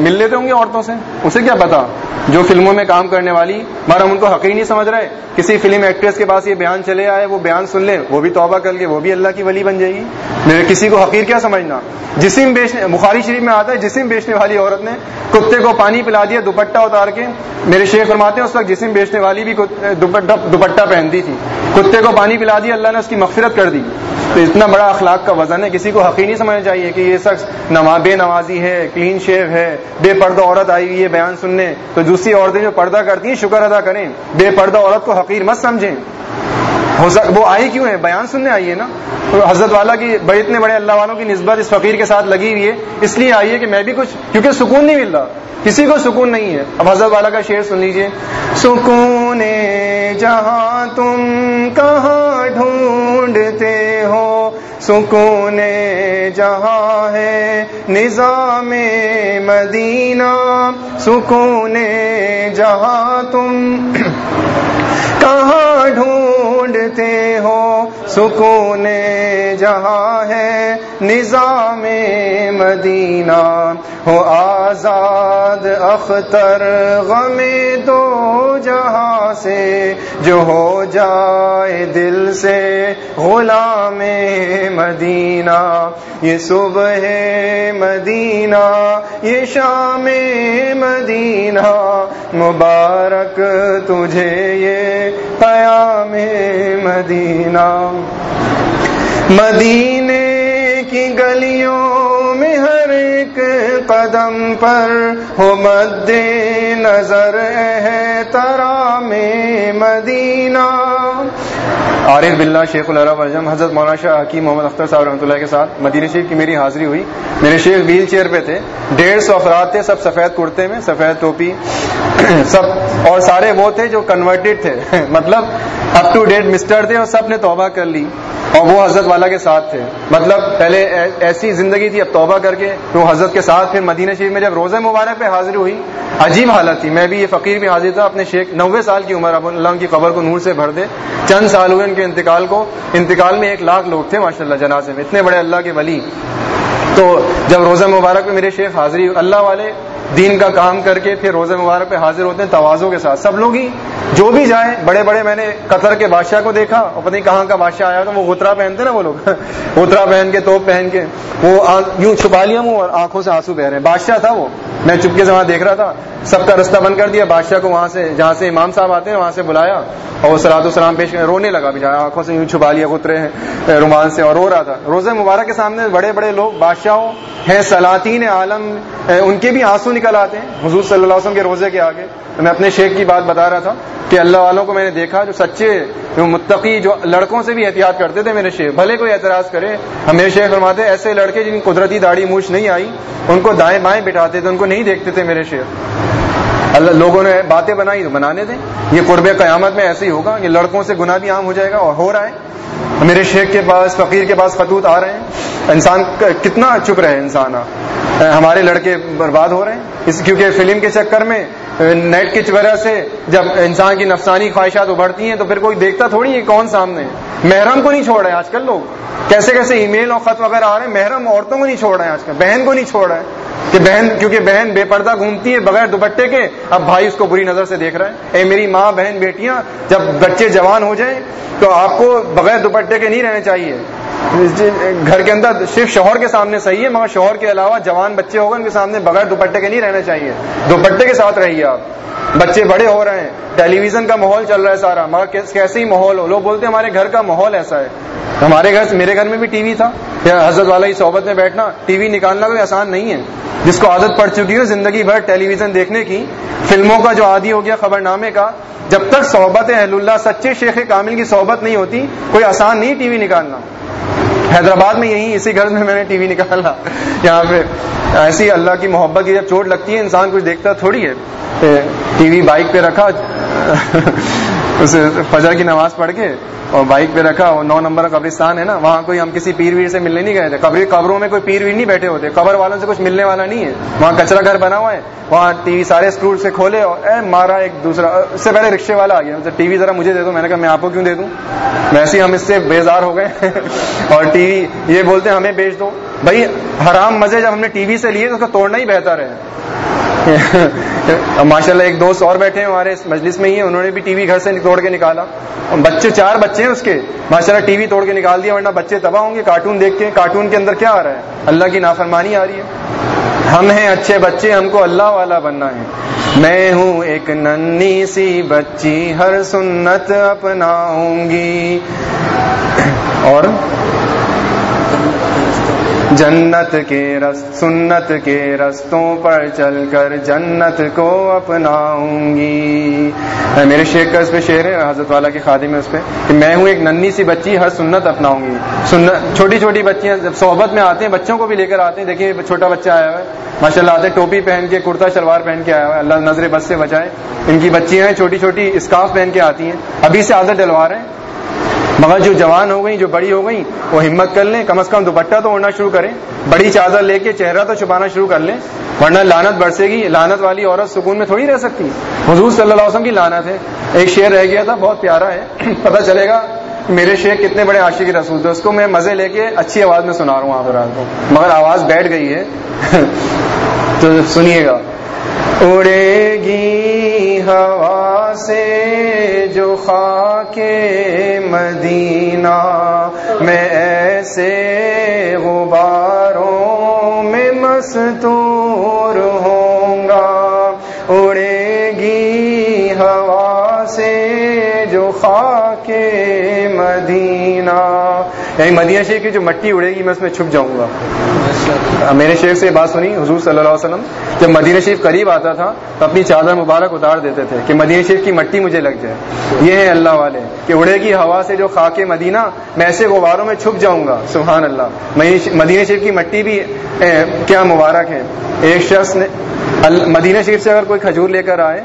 Speaker 1: مل لیتے ہوں گے عورتوں سے؟ اسے کیا پتا؟ جو فلموں میں کام کرنے والی مگر ہم ان کو حقیقی نہیں سمجھ رہے۔ کسی فلم ایکٹریس کے پاس یہ بیان چلے آئے، وہ بیان سن لے، وہ بھی توبہ کر کے وہ بھی اللہ کی ولی بن جائے گی۔ میرے کسی کو حقیر کیا سمجھنا؟ جسم بیچنے، بخاری شریف میں آتا ہے، جسم بیچنے والی عورت نے کتے کو پانی پلا دیا، دوپٹہ اتار کے۔ میرے شیخ فرماتے ہیں، اس وقت جسم بیچنے والی بھی دوپٹہ پہنتی تھی۔ کتے کو پانی پلا دیا، اللہ نے اس کی مغفرت کر دی۔ تو اتنا بڑا اخلاق کا وزن ہے، کسی کو حقیقی نہیں سمجھنا چاہیے کہ یہ شخص بے نوازی ہے، کلین شیو ہے، بے پردہ عورت آئی ہوئی ہے بیان سننے۔ تو دوسری عورتیں جو پردہ کرتی ہیں، شکر ادا کریں۔ بے پردہ عورت کو حقیر مت سمجھیں۔ وہ آئی کیوں ہے بیان سننے آئی ہے نا؟ حضرت والا کی بڑے اتنے بڑے اللہ والوں کی نسبت اس فقیر کے ساتھ لگی ہوئی ہے۔ اس لیے آئی ہے کہ میں بھی کچھ کیونکہ سکون نہیں مل رہا۔ کسی کو سکون نہیں ہے۔ اب حضرت والا کا شعر سن لیجیے۔ سکون جہاں تم کہاں ڈھونڈتے ہو؟ سکون جہاں ہے نظام مدینہ سکون جہاں تم <clears throat> کہاں ڈھونڈتے ہو؟ سکون جہاں ہے، نظام مدینہ۔ ہو آزاد اختر غم دو جہاں سے، جو ہو جائے دل سے غلام مدینہ۔ یہ صبح مدینہ، یہ شام مدینہ۔ مبارک تجھے یہ قیام مدینہ۔ مدینے کی گلیوں میں ہر ایک قدم پر ہو مد نظر ہے ترا میں مدینہ۔ عارف بلّہ شیخ العرب اعظم حضرت مولانا شاہ حکیم محمد اختر صاحب رحمۃ اللہ کے ساتھ مدینہ شریف کی میری حاضری ہوئی۔ میرے شیخ ویل چیئر پہ تھے۔ ڈیڑھ سو افراد تھے، سب سفید کرتے میں، سفید ٹوپی، سب اور سارے وہ تھے جو کنورٹیڈ تھے۔ <laughs> مطلب اپ ٹو ڈیٹ مسٹر تھے اور سب نے توبہ کر لی۔ اور وہ حضرت والا کے ساتھ تھے۔ مطلب پہلے ایسی زندگی تھی، اب توبہ کر کے تو حضرت کے ساتھ پھر مدینہ شریف میں جب روزہ مبارک پہ حاضر ہوئی، عجیب حالت تھی۔ میں بھی یہ فقیر بھی حاضر تھا، اپنے شیخ نوے سال کی عمر اب اللہ کی قبر کو نور سے بھر دے۔ چند سال ہوئے ان کے انتقال کو۔ انتقال میں ایک لاکھ لوگ تھے ماشاء اللہ جنازے میں۔ اتنے بڑے اللہ کے ولی۔ تو جب روزہ مبارک میں میرے شیخ حاضری، اللہ والے دین کا کام کر کے پھر روزہ مبارک پہ حاضر ہوتے ہیں توازوں کے ساتھ۔ سب لوگ ہی جو بھی جائیں، بڑے بڑے میں نے قطر کے بادشاہ کو دیکھا، اور پتہ نہیں کہاں کا بادشاہ آیا تھا، وہ گترا پہنتے نا وہ لوگ؟ <laughs> گترا پہن کے، توپ پہن کے، وہ یوں چھپا لیا منہ اور آنکھوں سے آنسو بہ رہے ہیں۔ بادشاہ تھا وہ۔ میں چپکے سے وہاں دیکھ رہا تھا۔ سب کا رستہ بند کر دیا۔ بادشاہ کو وہاں سے، جہاں سے امام صاحب آتے ہیں، وہاں سے بلایا اور وہ سلاد السلام پیش رونے لگا بھی۔ آنکھوں سے یوں چھپا لیا گترے رومان سے اور رو رہا تھا۔ روزہ مبارک کے سامنے بڑے بڑے لوگ، بادشاہوں ہیں، سلاطین عالم ان کے بھی آنسو نکل آتے ہیں۔ حضور صلی اللہ علیہ وسلم کے روزے کے آگے۔ میں اپنے شیخ کی بات بتا رہا تھا کہ اللہ والوں کو میں نے دیکھا جو سچے، جو متقی، جو لڑکوں سے بھی احتیاط کرتے تھے میرے شیخ۔ بھلے کوئی اعتراض کرے۔ ہم میرے شیخ فرماتے، ایسے لڑکے جن قدرتی داڑھی موچ نہیں آئی، ان کو دائیں بائیں بٹھاتے تھے، ان کو نہیں دیکھتے تھے میرے شیخ۔ اللہ لوگوں نے باتیں بنائی تو بنانے دیں۔ یہ قرب قیامت میں ایسے ہی ہوگا۔ یہ لڑکوں سے گناہ بھی عام ہو جائے گا اور ہو رہا ہے۔ میرے شیخ کے پاس، فقیر کے پاس خطوط آ رہے ہیں۔ انسان کتنا چپ رہے انسان۔ ہمارے لڑکے برباد ہو رہے ہیں۔ کیونکہ فلم کے چکر میں نیٹ کی وجہ سے جب انسان کی نفسانی خواہشات ابھرتی ہیں تو پھر کوئی دیکھتا تھوڑی ہے کون سامنے محرم کو نہیں چھوڑ رہے آج کل لوگ۔ کیسے کیسے ای میل اور خط وغیرہ آ رہے ہیں؟ محرم عورتوں کو نہیں چھوڑ رہے ہیں آج کل۔ بہن کو نہیں چھوڑ رہے کہ بہن، کیونکہ بہن بے پردہ گھومتی ہے بغیر دوپٹے کے، اب بھائی اس کو بری نظر سے دیکھ رہا ہے۔ اے میری ماں، بہن، بیٹیاں، جب بچے جوان ہو جائیں تو آپ کو بغیر دوپٹے کے نہیں رہنے چاہیے۔ جی، گھر کے اندر صرف شوہر کے سامنے صحیح ہے، مگر شوہر کے علاوہ جوان بچے ہوگا ان کے سامنے بغیر دوپٹے کے نہیں رہنا چاہیے۔ دوپٹے کے ساتھ رہیے آپ۔ بچے بڑے ہو رہے ہیں، ٹیلی ویژن کا ماحول چل رہا ہے سارا، مگر کیسے ہی ماحول ہو؟ لوگ بولتے ہیں ہمارے گھر کا ماحول ایسا ہے۔ ہمارے گھر، میرے گھر میں بھی ٹی وی تھا۔ حضرت والا کی صحبت میں بیٹھنا، ٹی وی نکالنا کوئی آسان نہیں ہے۔ جس کو عادت پڑ چکی ہے زندگی بھر ٹیلی ویژن دیکھنے کی۔ فلموں کا جو عادی ہو گیا خبر نامے کا، جب تک صحبت اہل اللہ، سچے شیخ کامل کی صحبت نہیں ہوتی، کوئی آسان نہیں ٹی وی نکالنا۔ حیدرآباد میں یہی، اسی گھر میں میں نے ٹی وی نکالا۔ یہاں پہ ایسی اللہ کی محبت کی جب چوٹ لگتی ہے، انسان کچھ دیکھتا تھوڑی ہے۔ ٹی وی بائک پہ رکھا، اسے فجر کی نماز پڑھ کے اور بائک پہ رکھا، اور نو نمبر قبرستان ہے نا، وہاں کوئی ہم کسی پیر ویر سے ملنے نہیں گئے تھے۔ قبر، قبروں میں کوئی پیر ویر نہیں بیٹھے ہوتے۔ قبر والوں سے کچھ ملنے والا نہیں ہے۔ وہاں کچرا گھر بنا ہوا ہے۔ وہاں ٹی وی سارے اسکرو سے کھولے اور اے مارا ایک دوسرا، اس سے پہلے رکشے والا آ گیا۔ ٹی وی ذرا مجھے دے دو، میں نے کہا میں آپ کو کیوں دے دوں؟ ویسے ہی ہم اس سے بیزار ہو گئے۔ <laughs> اور ٹی وی یہ بولتے ہیں ہمیں بیچ دو۔ بھائی، حرام مزے جب ہم نے ٹی وی سے لیے تو اس کا توڑنا ہی بہتر ہے۔ <laughs> ماشاء اللہ ایک دوست اور بیٹھے ہیں ہمارے مجلس میں ہی ہیں انہوں نے بھی ٹی وی گھر سے توڑ کے نکالا۔ بچے، چار بچے ہیں اس کے۔ ماشاء اللہ ٹی وی توڑ کے نکال دیا، ورنہ بچے تباہ ہوں گے۔ کارٹون دیکھ کے، کارٹون کے اندر کیا آ رہا ہے؟ اللہ کی نافرمانی آ رہی ہے۔ ہم ہیں اچھے بچے، ہم کو اللہ والا بننا ہے۔ میں ہوں ایک ننی سی بچی، ہر سنت اپناؤں گی۔ اور جنت کے رس، سنت کے رستوں پر چل کر جنت کو اپناؤں گی۔ میرے شیخ کا اس پہ شعر ہے، حضرت والا کے خادی میں اس پہ، کہ میں ہوں ایک ننی سی بچی، ہر سنت اپناؤں گی۔ سنت، چھوٹی چھوٹی بچیاں جب صحبت میں آتے ہیں، بچوں کو بھی لے کر آتے ہیں دیکھیے چھوٹا بچہ آیا ہوا ہے۔ ماشاء اللہ آتے ٹوپی پہن کے، کرتا، شلوار پہن کے آیا ہوا ہے۔ اللہ نظر بس سے بچائے۔ ان کی بچیاں ہیں، چھوٹی چھوٹی اسکارف پہن کے آتی ہیں۔ ابھی سے عادت ڈلوا رہے ہیں۔ مگر جو جوان ہو گئی جو بڑی ہو گئی وہ ہمت کر لیں، کم از کم دوپٹہ تو اڑنا شروع کریں، بڑی چادر لے کے چہرہ تو چھپانا شروع کر لیں، ورنہ لانت برسے گی لانت والی عورت سکون میں تھوڑی رہ سکتی حضور صلی اللہ علیہ وسلم کی لانت ہے۔ ایک شعر رہ گیا تھا، بہت پیارا ہے۔ <clears throat> پتہ چلے گا میرے شیخ کتنے بڑے عاشق رسول تھے، اس کو میں مزے لے کے اچھی آواز میں سنا رہا ہوں آپ رات کو۔ مگر آواز بیٹھ گئی ہے۔ <laughs> تو سنیے گا۔ اڑے گی ہوا سے جو خاک مدینہ میں ایسے غباروں میں مستور یعنی مدینہ شریف کی جو مٹی اڑے گی، میں اس میں چھپ جاؤں گا۔ میرے شیخ سے یہ بات سنی، حضور صلی اللہ علیہ وسلم، جب مدینہ شریف قریب آتا تھا، تو اپنی چادر مبارک اتار دیتے تھے کہ مدینہ شریف کی مٹی مجھے لگ جائے۔ یہ ہے اللہ والے، کہ اڑے گی ہوا سے جو خاک مدینہ، میں ایسے غباروں میں چھپ جاؤں گا۔ سبحان اللہ۔ مدینہ شریف کی مٹی بھی کیا مبارک ہے۔ ایک شخص نے مدینہ شریف سے اگر کوئی کھجور لے کر آئے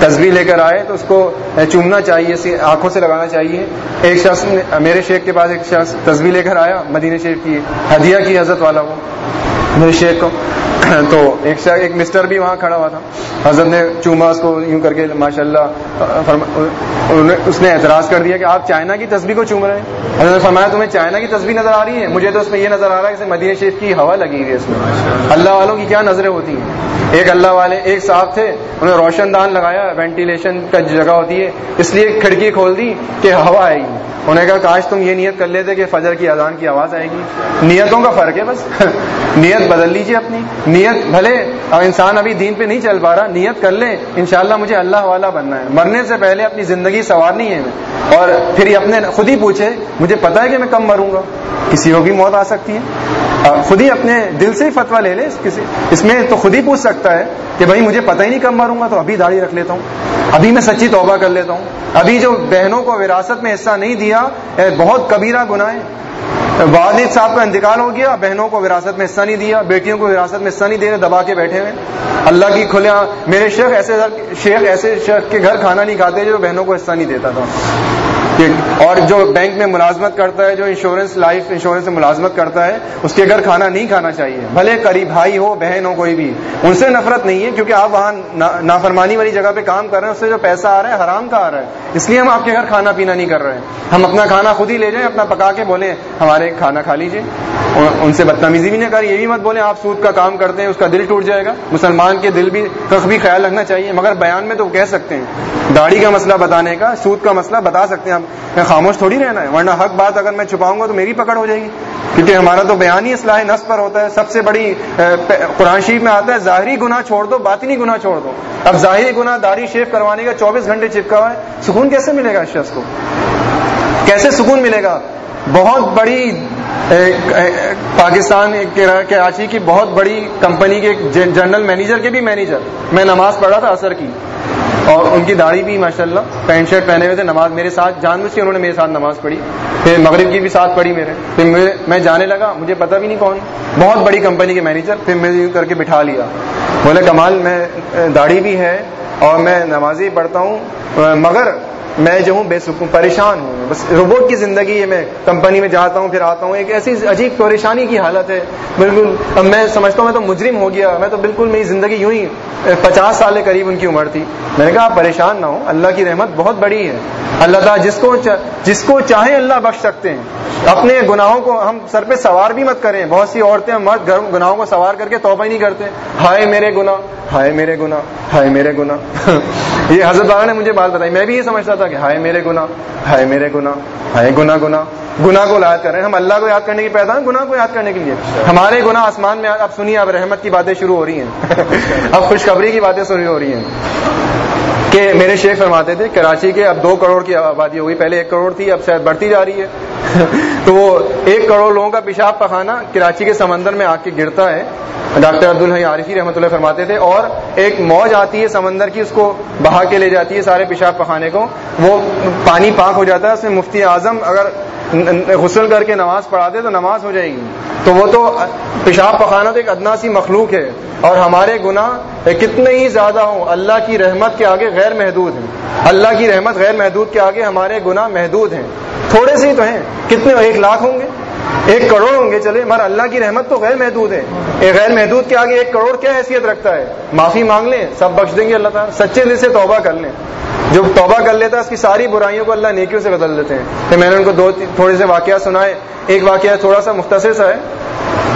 Speaker 1: تصویر لے کر آئے تو اس کو چومنا چاہیے آنکھوں سے لگانا چاہیے۔ ایک شخص میرے شیخ کے پاس ایک شخص تصویر لے کر آیا، مدینہ شریف کی ہدیہ کی حضرت والا وہ۔ میرے شیخ کو۔ تو ایک شخص ایک مسٹر بھی وہاں کھڑا ہوا تھا۔ حضرت نے چوما اس کو یوں کر کے ماشاء اللہ اس نے اعتراض کر دیا کہ آپ چائنا کی تصویر کو چوم رہے ہیں۔ حضرت نے فرمایا تمہیں چائنا کی تصویر نظر آ رہی ہے؟ مجھے تو اس میں یہ نظر آ رہا ہے کہ مدینہ شریف کی ہوا لگی ہوئی ہے اس میں۔ اللہ والوں کی کیا نظریں ہوتی ہیں؟ ایک اللہ والے ایک صاحب تھے۔ انہوں نے روشن دان لگایا وینٹیلیشن کا جگہ ہوتی ہے۔ اس لیے کھڑکی کھول دی کہ ہوا آئے گی۔ انہوں نے کہا کاش تم یہ نیت کر لیتے کہ فجر کی اذان کی آواز آئے گی۔ نیتوں کا فرق ہے بس۔ <laughs> نیت بدل لیجیے اپنی نیت، بھلے اور انسان ابھی دین پہ نہیں چل پا رہا، نیت کر لے، انشاءاللہ مجھے اللہ والا بننا ہے۔ مرنے سے پہلے اپنی زندگی سوارنی ہے اور پھر یہ اپنے خود ہی پوچھے، مجھے پتا ہے کہ میں کم مروں گا۔ کسی کو بھی موت آ سکتی ہے۔ خود ہی اپنے دل سے ہی فتوا لے لے، اس میں تو خود ہی پوچھ سکتا ہے کہ بھائی مجھے پتہ ہی نہیں کم مروں گا، تو ابھی داڑھی رکھ لیتا ہوں۔ ابھی میں سچی توبہ کر لیتا ہوں۔ ابھی جو بہنوں کو وراثت میں حصہ نہیں دیا بہت کبیرہ گناہ والد صاحب کا انتقال ہو گیا، بہنوں کو وراثت میں حصہ نہیں دیا۔ بیٹیوں کو وراثت میں حصہ نہیں دے رہے دبا کے بیٹھے ہوئے اللہ کی کھلیا میرے شیخ ایسے شیخ ایسے شیخ کے گھر کھانا نہیں کھاتے جو بہنوں کو حصہ نہیں دیتا تھا۔ اور جو بینک میں ملازمت کرتا ہے، جو انشورنس، لائف انشورنس میں ملازمت کرتا ہے، اس کے گھر کھانا نہیں کھانا چاہیے۔ بھلے قریب بھائی ہو، بہن ہو، کوئی بھی۔ ان سے نفرت نہیں ہے، کیونکہ آپ وہاں نافرمانی والی جگہ پہ کام کر رہے ہیں، اس سے جو پیسہ آ رہا ہے، حرام کا آ رہا ہے۔ اس لیے ہم آپ کے گھر کھانا پینا نہیں کر رہے ہیں۔ ہم اپنا کھانا خود ہی لے جائیں، اپنا پکا کے بولیں، ہمارے کھانا کھا لیجیے ان سے بدتمیزی بھی نہیں کر یہ بھی مت بولیں، آپ سود کا کام کرتے ہیں، اس کا دل ٹوٹ جائے گا۔ مسلمان کے دل بھی کخ بھی خیال رکھنا چاہیے، مگر بیان میں تو کہہ سکتے ہیں۔ داڑھی کا مسئلہ بتانے کا، سود کا مسئلہ بتا سکتے ہیں ہم خاموش تھوڑی رہنا ہے، ورنہ حق بات اگر میں چھپاؤں گا تو میری پکڑ ہو جائے گی۔ کیونکہ ہمارا تو بیان ہی اصلاح نس پر ہوتا ہے، سب سے بڑی قرآن شریف میں آتا ہے، ظاہری گنا چھوڑ دو، باطنی گنا چھوڑ دو۔ اب ظاہری گنا داڑھی شیف کروانے کا چوبیس گھنٹے چپکا ہوا ہے، سکون کیسے ملے گا اس شخص کو؟ کیسے سکون ملے گا؟ بہت بڑی پاکستان کراچی کی بہت بڑی کمپنی کے جنرل مینیجر کے بھی مینیجر۔ میں نماز پڑھا تھا اثر کی۔ اور ان کی داڑھی بھی ماشاء اللہ پینٹ شرٹ پہنے ہوئے تھے، نماز میرے ساتھ، جان بوجھ کے انہوں نے میرے ساتھ نماز پڑھی۔ پھر مغرب کی بھی ساتھ پڑھی میرے۔ پھر میں جانے لگا، مجھے پتا بھی نہیں کون۔ بہت بڑی کمپنی کے مینیجر، پھر میں یوں کر کے بٹھا لیا۔ بولے، کمال، میں، داڑھی بھی ہے اور میں نمازی پڑھتا ہوں، مگر میں جو ہوں بے سکون، پریشان ہوں بس روبوٹ کی زندگی ہے میں کمپنی میں جاتا ہوں، پھر آتا ہوں، ایک ایسی عجیب پریشانی کی حالت ہے۔ بالکل، اب میں سمجھتا ہوں، میں تو مجرم ہو گیا، میں تو بالکل میری زندگی یوں ہی پچاس سال قریب ان کی عمر تھی۔ میں نے کہا، آپ پریشان نہ ہو اللہ کی رحمت بہت بڑی ہے۔ اللہ تعالیٰ جس کو جس کو چاہے اللہ بخش سکتے ہیں۔ اپنے گناہوں کو ہم سر پہ سوار بھی مت کریں۔ بہت سی عورتیں مرد گناہوں کو سوار کر کے توبہ ہی نہیں کرتے۔ ہائے میرے گنا ہائے میرے گنا ہائے میرے گنا <laughs> یہ حضرت والا نے مجھے بات بتائی۔ میں بھی یہ سمجھتا تھا۔ کہ ہائے میرے گنا ہائے میرے گنا ہائے گنا گنا گنا کو یاد کر رہے ہیں۔ ہم اللہ کو یاد کرنے کی پیدا ہیں گنا کو یاد کرنے کے لیے۔ ہمارے گنا آسمان میں اب سنیے اب رحمت کی باتیں شروع ہو رہی ہیں۔ <laughs> اب خوشخبری کی باتیں شروع ہو رہی ہیں۔ کہ میرے شیخ فرماتے تھے کراچی کے اب دو کروڑ کی آبادی ہو گئی۔ پہلے ایک کروڑ تھی اب شاید بڑھتی جا رہی ہے۔ <laughs> تو وہ ایک کروڑ لوگوں کا پیشاب پخانا کراچی کے سمندر میں آ کے گرتا ہے۔ ڈاکٹر عبد الحی عارفی رحمۃ اللہ فرماتے تھے اور ایک موج آتی ہے سمندر کی اس کو بہا کے لے جاتی ہے سارے پیشاب پخانے کو۔ وہ پانی پاک ہو جاتا ہے، اس میں مفتی اعظم اگر غسل کر کے نماز پڑھا دے تو نماز ہو جائے گی۔ تو وہ تو پیشاب پخانا تو ایک ادنا سی مخلوق ہے۔ اور ہمارے گناہ کتنے ہی زیادہ ہوں۔ اللہ کی رحمت کے آگے غیر محدود ہیں۔ اللہ کی رحمت غیر محدود کے آگے ہمارے گناہ محدود ہیں۔ تھوڑے سے ہی تو ہیں۔ کتنے؟ ایک لاکھ ہوں گے۔ ایک کروڑ ہوں گے۔ چلے، مگر اللہ کی رحمت تو غیر محدود ہے۔ غیر محدود کے آگے ایک کروڑ کیا حیثیت رکھتا ہے؟ معافی مانگ لیں، سب بخش دیں گے اللہ تعالیٰ، سچے دل سے توبہ کر لیں۔ جو توبہ کر لیتا ہے، اس کی ساری برائیوں کو اللہ نیکیوں سے بدل دیتے ہیں۔ تو میں نے ان کو دو تھوڑے سے واقعات سنائے۔ ایک واقعہ تھوڑا سا مختصر سا ہے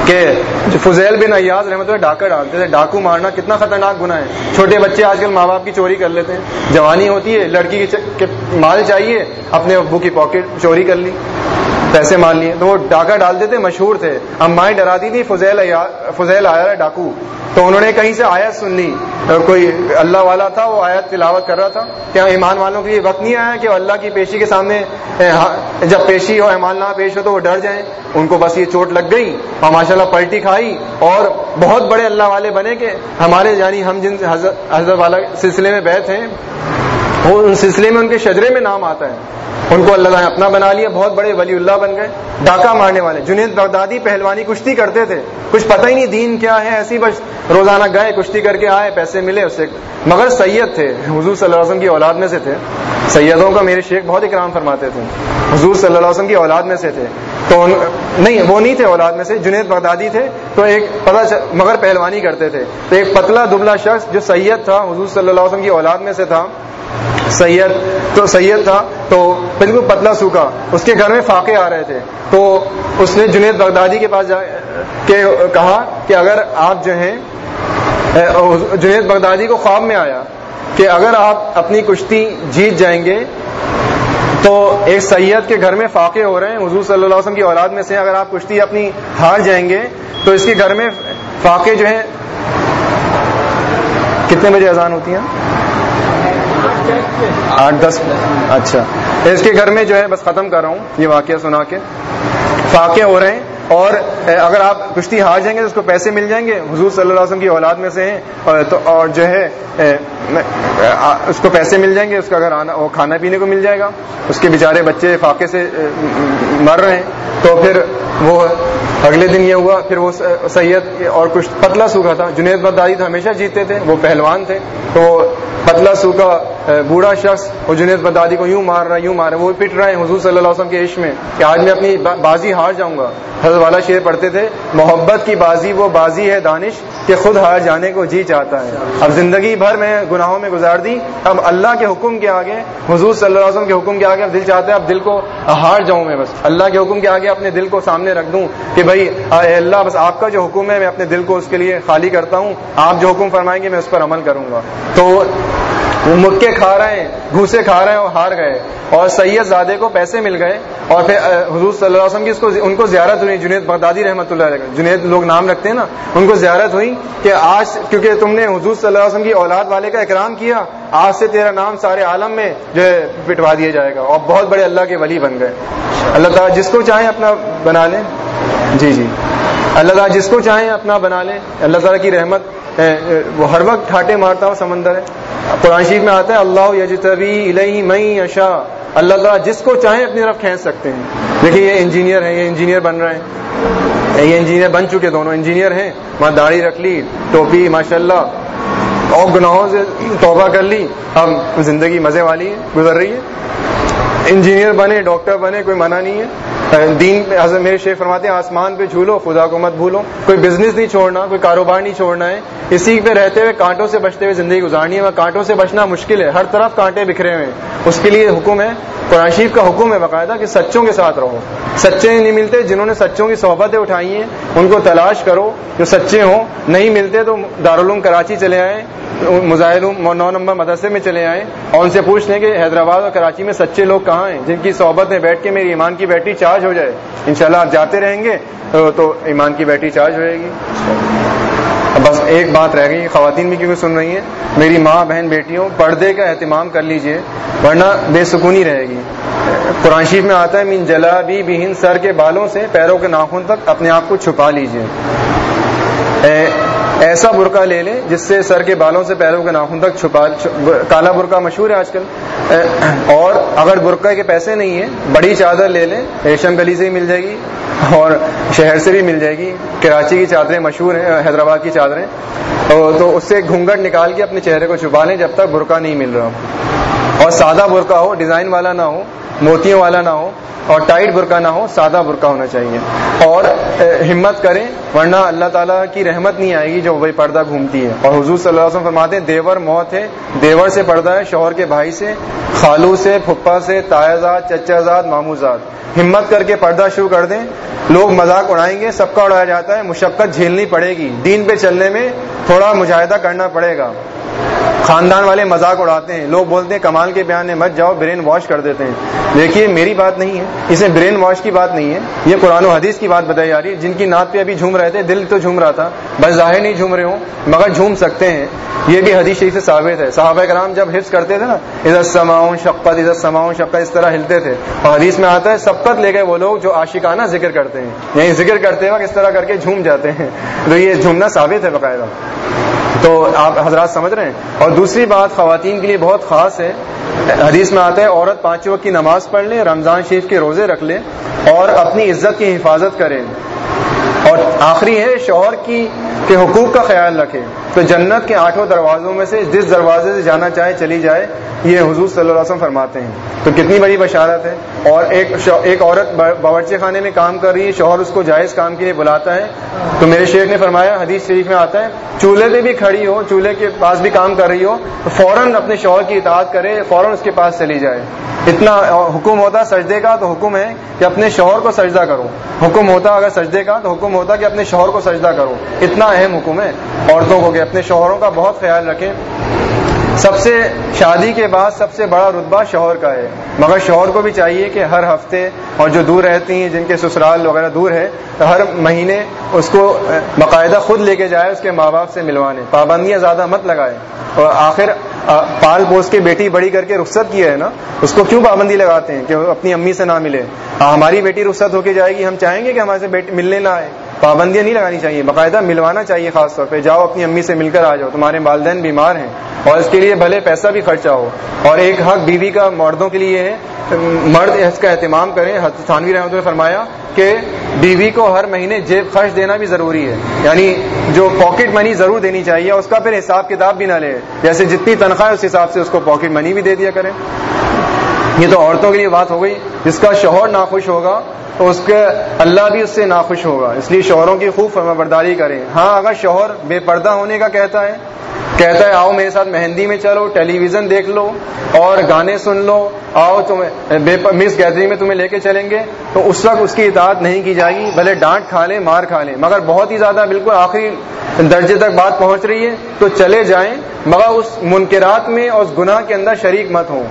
Speaker 1: کہ فضیل بن ایاز رحمت اللہ ڈاکہ ڈالتے تھے، ڈاکو مارنا کتنا خطرناک گنا ہے۔ چھوٹے بچے آج کل ماں باپ کی چوری کر لیتے ہیں۔ جوانی ہوتی ہے، لڑکی کی مال چاہیے، اپنے ابو کی پاکٹ چوری کر لی۔ پیسے مان لیے۔ تو وہ ڈاکہ ڈالتے تھے مشہور تھے۔ امائیں ڈراتی تھی فضیل فضیل آیا ڈاکو۔ تو انہوں نے کہیں سے آیت سن لی کوئی اللہ والا تھا، وہ آیت تلاوت کر رہا تھا۔ کیا ایمان والوں کے لیے وقت نہیں آیا کہ اللہ کی پیشی کے سامنے ہاں، جب پیشی ہو، ایمان نہ پیش ہو تو وہ ڈر جائیں۔ ان کو بس یہ چوٹ لگ گئی۔ اور ماشاء اللہ پلٹی کھائی۔ اور بہت بڑے اللہ والے بنے کہ ہمارے یعنی ہم جن حضرت والا سلسلے میں بیٹھ ہیں۔ وہ ان سلسلے میں ان کے شجرے میں نام آتا ہے۔ ان کو اللہ نے اپنا بنا لیا، بہت بڑے ولی اللہ بن گئے، ڈاکہ مارنے والے۔ جنید بغدادی پہلوانی کشتی کرتے تھے۔ کچھ پتہ ہی نہیں دین کیا ہے، ایسی بس روزانہ گئے، کشتی کر کے آئے، پیسے ملے اسے مگر سید تھے، حضور صلی اللہ علیہ وسلم کی اولاد میں سے تھے۔ سیدوں کا میرے شیخ بہت اکرام فرماتے تھے۔ حضور صلی اللہ علیہ وسلم کی اولاد میں سے تھے۔ تو ان... نہیں، وہ نہیں تھے اولاد میں سے، جنید بغدادی تھے۔ تو ایک پتہ مگر پہلوانی کرتے تھے۔ تو ایک پتلا دبلا شخص جو سید تھا، حضور صلی اللہ علیہ وسلم کی اولاد میں سے تھا سید، تو سید تھا، تو بالکل پتلا سوکھا اس کے گھر میں فاقے آ رہے تھے۔ تو اس نے جنید بغدادی کے پاس جا کے کہا کہ اگر آپ جو ہیں جنید بغدادی کو خواب میں آیا کہ اگر آپ اپنی کشتی جیت جائیں گے، تو ایک سید کے گھر میں فاقے ہو رہے ہیں۔ حضور صلی اللہ علیہ وسلم کی اولاد میں سے اگر آپ کشتی اپنی ہار جائیں گے، تو اس کے گھر میں فاقے جو ہیں، کتنے بجے اذان ہوتی ہیں؟ آٹھ دس؟ اچھا۔ اس کے گھر میں جو ہے، بس ختم کر رہا ہوں، یہ واقعہ سنا کے۔ فاقے ہو رہے ہیں۔ اور اگر آپ کشتی ہار جائیں گے تو اس کو پیسے مل جائیں گے، حضور صلی اللہ علیہ وسلم کی اولاد میں سے ہیں تو اور جو ہے اس کو پیسے مل جائیں گے، اس کا اگر آنا وہ کھانا پینے کو مل جائے گا، اس کے بیچارے بچے فاقے سے مر رہے ہیں، تو پھر وہ اگلے دن یہ ہوا، پھر وہ سید اور کچھ پتلا سوکھا تھا، جنید برداری تو ہمیشہ جیتے تھے، وہ پہلوان تھے، تو پتلا سوکھا بوڑھا شخص، وہ جنید بردادی کو یوں مار رہا یوں مار رہا وہ پٹ رہے ہیں حضور صلی اللہ علیہ وسلم کے عشق میں، کہ آج میں اپنی بازی ہار جاؤں گا۔ والا شیر پڑھتے تھے، محبت کی بازی وہ بازی ہے دانش کہ خود ہار جانے کو جی چاہتا ہے۔ اب زندگی بھر میں گناہوں میں گزار دی، اب اللہ کے حکم کے آگے، حضور صلی اللہ علیہ وسلم کے حکم کے آگے اب دل چاہتا ہے اب دل کو ہار جاؤں میں بس۔ اللہ کے حکم کے آگے اپنے دل کو سامنے رکھ دوں کہ بھائی اے اللہ، بس آپ کا جو حکم ہے، میں اپنے دل کو اس کے لیے خالی کرتا ہوں۔ آپ جو حکم فرمائیں گے، میں اس پر عمل کروں گا۔ تو وہ مکے کھا رہے ہیں، گھوسے کھا رہے ہیں اور ہار گئے۔ اور سید زادے کو پیسے مل گئے اور پھر حضور صلی اللہ علیہ وسلم کی اس کو ان کو زیارت ہوئی جنید بغدادی رحمۃ اللہ علیہ جنید لوگ نام رکھتے ہیں نا، ان کو زیارت ہوئی کہ آج کیونکہ تم نے حضور صلی اللہ علیہ وسلم کی اولاد والے کا اکرام کیا، آج سے تیرا نام سارے عالم میں جو ہے پٹوا دیا جائے گا اور بہت بڑے اللہ کے ولی بن گئے۔ اللہ تعالیٰ جس کو چاہیں اپنا بنا لیں۔ جی جی۔ اللہ تعالیٰ جس کو چاہیں اپنا بنا لیں۔ اللہ تعالیٰ کی رحمت وہ ہر وقت ٹھاٹے مارتا ہو سمندر ہے۔ قرآن شریف میں آتا ہے، اللہ یجتبی الہی مئی اشا اللہ تعالیٰ جس کو چاہیں اپنی طرف کھینچ سکتے ہیں۔ دیکھیے، یہ انجینئر ہیں، یہ انجینئر بن رہے ہیں۔ یہ انجینئر بن چکے دونوں انجینئر ہیں۔ وہاں داڑھی رکھ لی، ٹوپی ماشاء اللہ اور گناہوں سے توبہ کر لی۔ اب زندگی مزے والی ہے، گزر رہی ہے۔ انجینئر بنے، ڈاکٹر بنے، کوئی منع نہیں ہے۔ دین حضرت میرے شیخ فرماتے ہیں، آسمان پہ جھولو خدا کو مت بھولو، کوئی بزنس نہیں چھوڑنا، کوئی کاروبار نہیں چھوڑنا ہے، اسی پہ رہتے ہوئے کانٹوں سے بچتے ہوئے زندگی گزارنی ہے کانٹوں سے بچنا مشکل ہے، ہر طرف کانٹے بکھرے ہوئے اس کے لیے حکم ہے، قرآن شریف کا حکم ہے، باقاعدہ کہ سچوں کے ساتھ رہو۔ سچے نہیں ملتے جنہوں نے سچوں کی صحبتیں اٹھائی ہیں، ان کو تلاش کرو، جو سچے ہوں، نہیں ملتے تو دارالعلوم کراچی چلے آئے مظاہر نو نمبر مدرسے میں چلے آئے اور ان سے پوچھ لیں کہ حیدرآباد اور کراچی میں سچے لوگ کہاں ہیں؟ جن کی صحبت میں بیٹھ کے میری ایمان کی بیٹری چارج ہو جائے۔ انشاءاللہ آپ جاتے رہیں گے، تو ایمان کی بیٹری چارج ہوئے گی۔ بس ایک بات رہ گئی، خواتین بھی کیونکہ سن رہی ہیں، میری ماں بہن بیٹیوں، پردے کا اہتمام کر لیجیے، ورنہ بے سکونی رہے گی۔ قرآن شریف میں آتا ہے مین جلا بھی بہن سر کے بالوں سے پیروں کے ناخن تک اپنے آپ کو چھپا لیجیے۔ ایسا برقع لے لیں جس سے سر کے بالوں سے پیروں کے ناخن تک چھپا کالا برقع مشہور ہے آج کل۔ اور اگر برقع کے پیسے نہیں ہیں، بڑی چادر لے لیں، ریشم گلی سے ہی مل جائے گی، اور شہر سے بھی مل جائے گی۔ کراچی کی چادریں مشہور ہیں، حیدرآباد کی چادریں۔ تو اس سے گھونگٹ نکال کے اپنے چہرے کو چھپا لیں جب تک برقع نہیں مل رہا اور سادہ برقع ہو، ڈیزائن والا نہ ہو، موتیوں والا نہ ہو، اور ٹائٹ برقع نہ ہو، سادہ برقع ہونا چاہیے۔ اور ہمت کریں، ورنہ اللہ تعالیٰ کی رحمت نہیں آئے گی جو وہی پردہ گھومتی ہے۔ اور حضور صلی اللہ علیہ وسلم فرماتے ہیں، دیور موت ہے، دیور سے پردہ ہے، شوہر کے بھائی سے، خالو سے، پھپھا سے تایازاد چچا زاد، مامو زاد۔ ہمت کر کے پردہ شروع کر دیں۔ لوگ مذاق اڑائیں گے، سب کا اڑایا جاتا ہے، مشقت جھیلنی پڑے گی۔ دین پہ چلنے میں تھوڑا مجاہدہ کرنا پڑے گا۔ خاندان والے مذاق اڑاتے ہیں، لوگ بولتے ہیں، کمال کے بیان مت جاؤ، برین واش کر دیتے ہیں۔ دیکھیے، میری بات نہیں ہے اسے برین واش کی بات نہیں ہے۔ یہ قرآن و حدیث کی بات بتائی جا رہی ہے۔ جن کی نعت پہ ابھی جھوم رہے تھے، دل تو جھوم رہا تھا، بس ظاہر نہیں جھوم رہے ہوں، مگر جھوم سکتے ہیں۔ یہ بھی حدیث شریف سے ثابت ہے۔ صحابہ کرام جب حفظ کرتے تھے نا عزت سماؤں شقت عزت سماؤں شقت اس طرح ہلتے تھے۔ اور حدیث میں آتا ہے، سبقت لے گئے وہ لوگ جو عاشقانہ ذکر کرتے ہیں۔ یعنی ذکر کرتے وقت اس طرح کر کے جھوم جاتے ہیں۔ تو یہ جھومنا ثابت ہے باقاعدہ۔ تو آپ حضرات سمجھ رہے ہیں؟ اور دوسری بات خواتین کے لیے بہت خاص ہے۔ حدیث میں آتا ہے، عورت پانچ وقت کی نماز پڑھ لے، رمضان شریف کے روزے رکھ لے اور اپنی عزت کی حفاظت کرے۔ اور آخری ہے، شوہر کی کے حقوق کا خیال رکھے۔ تو جنت کے آٹھوں دروازوں میں سے جس دروازے سے جانا چاہے چلی جائے، یہ حضور صلی اللہ علیہ وسلم فرماتے ہیں۔ تو کتنی بڑی بشارت ہے۔ اور ایک ایک عورت باورچی خانے میں کام کر رہی ہے، شوہر اس کو جائز کام کے لیے بلاتا ہے۔ تو میرے شیخ نے فرمایا، حدیث شریف میں آتا ہے، چولہے پہ بھی کھڑی ہو، چولہے کے پاس بھی کام کر رہی ہو تو فوراً اپنے شوہر کی اطاعت کرے، فوراً اس کے پاس چلی جائے۔ اتنا حکم ہوتا سجدے کا تو حکم ہے کہ اپنے شوہر کو سجدہ کرو۔ حکم ہوتا اگر سجدے کا تو حکم ہوتا کہ اپنے شوہر کو سجدہ کرو۔ اتنا اہم حکم ہے۔ عورتوں کو کہ اپنے شوہروں کا بہت خیال رکھیں۔ سب سے شادی کے بعد سب سے بڑا رتبہ شوہر کا ہے۔ مگر شوہر کو بھی چاہیے کہ ہر ہفتے اور جو دور رہتی ہیں، جن کے سسرال وغیرہ دور ہے تو ہر مہینے اس کو باقاعدہ خود لے کے جائے، اس کے ماں باپ سے ملوانے۔ پابندیاں زیادہ مت لگائے اور آخر پال پوس کے بیٹی بڑی کر کے رخصت کیا ہے نا، اس کو کیوں پابندی لگاتے ہیں کہ اپنی امی سے نہ ملے؟ ہماری بیٹی رخصت ہو کے جائے گی، ہم چاہیں گے کہ ہمارے سے ملنے نہ آئے۔ پابندیاں نہیں لگانی چاہیے، باقاعدہ ملوانا چاہیے خاص طور پہ۔ جاؤ اپنی امی سے مل کر آ جاؤ، تمہارے والدین بیمار ہیں اور اس کے لیے بھلے پیسہ بھی خرچہ ہو۔ اور ایک حق بیوی کا مردوں کے لیے ہے مرد اس کا اہتمام کریں۔ تھانوی رحمۃ نے فرمایا کہ بیوی کو ہر مہینے جیب خرچ دینا بھی ضروری ہے۔ یعنی جو پاکٹ منی ضرور دینی چاہیے، اس کا پھر حساب کتاب بھی نہ لے۔ جیسے جتنی تنخواہ ہے، اس حساب سے اس کو پاکٹ منی بھی دے دیا کریں۔ یہ تو عورتوں کے لیے بات ہو گئی۔ جس کا شوہر ناخوش ہوگا۔ تو اس کے اللہ بھی اس سے ناخوش ہوگا۔ اس لیے شوہروں کی خوب فرما برداری کریں۔ ہاں اگر شوہر بے پردہ ہونے کا کہتا ہے کہتا ہے، آؤ میرے ساتھ مہندی میں چلو، ٹیلی ویژن دیکھ لو اور گانے سن لو، آؤ تمہیں مس گیدرنگ میں تمہیں لے کے چلیں گے۔ تو اس وقت اس کی اطاعت نہیں کی جائے گی، بھلے ڈانٹ کھا لیں، مار کھا لیں۔ مگر بہت ہی زیادہ بالکل آخری درجے تک بات پہنچ رہی ہے۔ تو چلے جائیں مگر اس منکرات میں اور اس گناہ کے اندر شریک مت ہوں۔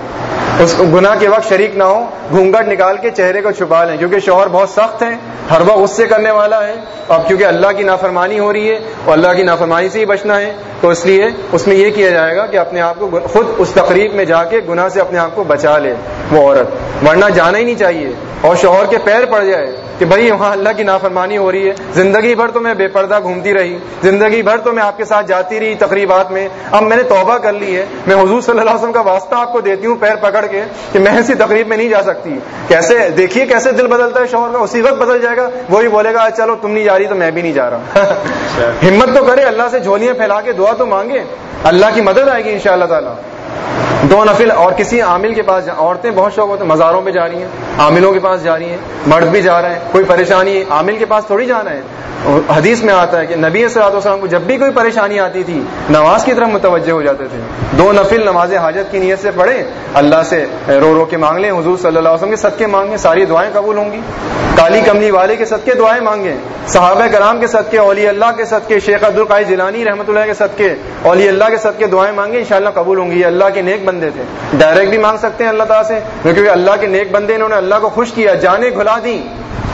Speaker 1: اس گناہ کے وقت شریک نہ ہو گھونگٹ نکال کے چہرے کو چھپا لیں، کیونکہ شوہر بہت سخت ہیں ہر وقت اس سے کرنے والا ہے۔ اب کیونکہ اللہ کی نافرمانی ہو رہی ہے اور اللہ کی نافرمانی سے ہی بچنا ہے، تو اس لیے اس میں یہ کیا جائے گا کہ اپنے آپ کو خود اس تقریب میں جا کے گناہ سے اپنے آپ کو بچا لے وہ عورت۔ ورنہ جانا ہی نہیں چاہیے۔ اور شوہر کے پیر پڑ جائے کہ بھائی وہاں اللہ کی نافرمانی ہو رہی ہے، زندگی بھر تو میں بے پردہ گھومتی رہی، زندگی بھر تو میں آپ کے ساتھ جاتی رہی تقریبات میں۔ اب میں نے توبہ کر لی ہے۔ میں حضور صلی اللہ علیہ وسلم کا واسطہ آپ کو دیتی ہوں پیر پکڑ کے کہ میں ایسی تقریب میں نہیں جا سکتی۔ کیسے؟ دیکھیے کیسے دل بدلتا ہے شوہر کا اسی وقت بدل جائے گا۔ وہی بولے گا چلو تم نہیں جا رہی تو میں بھی نہیں جا رہا <laughs> ہمت تو کرے اللہ سے جھولیاں پھیلا کے دعا تو مانگے۔ اللہ کی مدد آئے گی ان شاء اللہ تعالیٰ۔ دو نفل اور کسی عامل کے پاس عورتیں بہت شوق ہوتے ہیں، مزاروں پہ جا رہی ہیں، عاملوں کے پاس جا رہی ہیں، مرد بھی جا رہے ہیں، کوئی پریشانی عامل کے پاس تھوڑی جانا ہے۔ حدیث میں آتا ہے کہ نبی صلاحت والسلام کو جب بھی کوئی پریشانی آتی تھی، نماز کی طرف متوجہ ہو جاتے تھے۔ دو نفل نماز حاجت کی نیت سے پڑھے اللہ سے رو رو کے مانگ لیں، حضور صلی اللہ علیہ وسلم کے صدقے مانگیں، ساری دعائیں قبول ہوں گی۔ کالی کملی والے کے صدقے دعائیں مانگیں، صحابہ کرام کے صدقے اولی اللہ کے صدقے، شیخ عبد القاع جیلانی رحمۃ اللہ کے صدقے اولی اللہ کے صدقے دعائیں مانگیں، انشاءاللہ قبول ہوں گی۔ یہ اللہ کے نیک بندے تھے۔ ڈائریکٹ بھی مانگ سکتے ہیں اللہ تعالیٰ سے کیونکہ اللہ کے نیک بندے انہوں نے اللہ کو خوش کیا جانے گھلا دی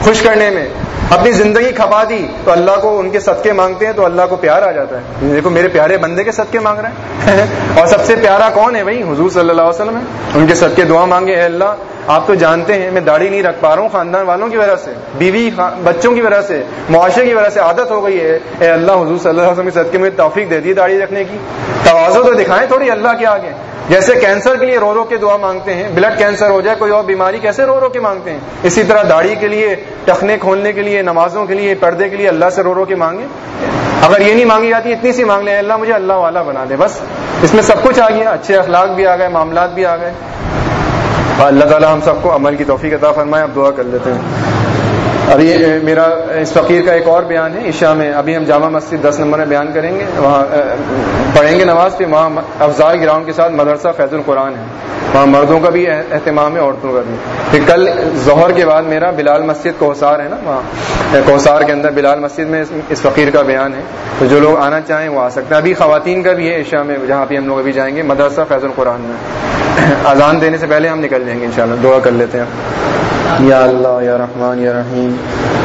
Speaker 1: خوش کرنے میں، اپنی زندگی کھپا دی، تو اللہ کو ان کے صدقے مانگتے ہیں تو اللہ کو پیار آ جاتا ہے۔ دیکھو، میرے پیارے بندے کے صدقے مانگ رہے ہیں۔ <laughs> اور سب سے پیارا کون ہے؟ بھائی حضور صلی اللہ علیہ وسلم ہے ان کے صدقے دعا مانگے، اے اللہ آپ تو جانتے ہیں، میں داڑھی نہیں رکھ پا رہا ہوں خاندان والوں کی وجہ سے، بیوی بچوں کی وجہ سے، معاشرے کی وجہ سے عادت ہو گئی ہے۔ اے اللہ، حضور صلی اللہ علیہ وسلم کے صدقے میں توفیق دے دی داڑھی رکھنے کی۔ توازو تو دکھائیں تھوڑی اللہ کے آگے۔ جیسے کینسر کے لیے رو رو کے دعا مانگتے ہیں بلڈ کینسر ہو جائے، کوئی اور بیماری کیسے رو رو کے مانگتے ہیں؟ اسی طرح داڑھی کے لیے، ٹخنے کھولنے کے لیے، نمازوں کے لیے، پردے کے لیے اللہ سے رو رو کے مانگے اگر یہ نہیں مانگی جاتی، اتنی سی مانگ لیں اللہ مجھے اللہ والا بنا دے، بس۔ اس میں سب کچھ آ گیا، اچھے اخلاق بھی آ گئے، معاملات بھی آ گئے۔ اللہ تعالیٰ ہم سب کو عمل کی توفیق عطا فرمائے، اب دعا کر لیتے ہیں۔ ابھی میرا اس فقیر کا ایک اور بیان ہے، عشاء میں ابھی ہم جامع مسجد دس نمبر میں بیان کریں گے، وہاں پڑھیں گے نماز پہ وہاں افضال گراؤنڈ کے ساتھ مدرسہ فیض القرآن ہے۔ وہاں مردوں کا بھی اہتمام ہے، عورتوں کا بھی۔ پھر کل ظہر کے بعد میرا بلال مسجد کوسار ہے نا وہاں کوسار کے اندر بلال مسجد میں اس فقیر کا بیان ہے۔ تو جو لوگ آنا چاہیں وہ آ سکتے ہیں۔ ابھی خواتین کا بھی ہے عشاء میں، جہاں پہ ہم لوگ ابھی جائیں گے، مدرسہ فیض القرآن میں۔ اذان دینے سے پہلے ہم نکل جائیں گے انشاءاللہ، دعا کر لیتے ہیں۔ یا اللہ یا رحمان یا رحیم،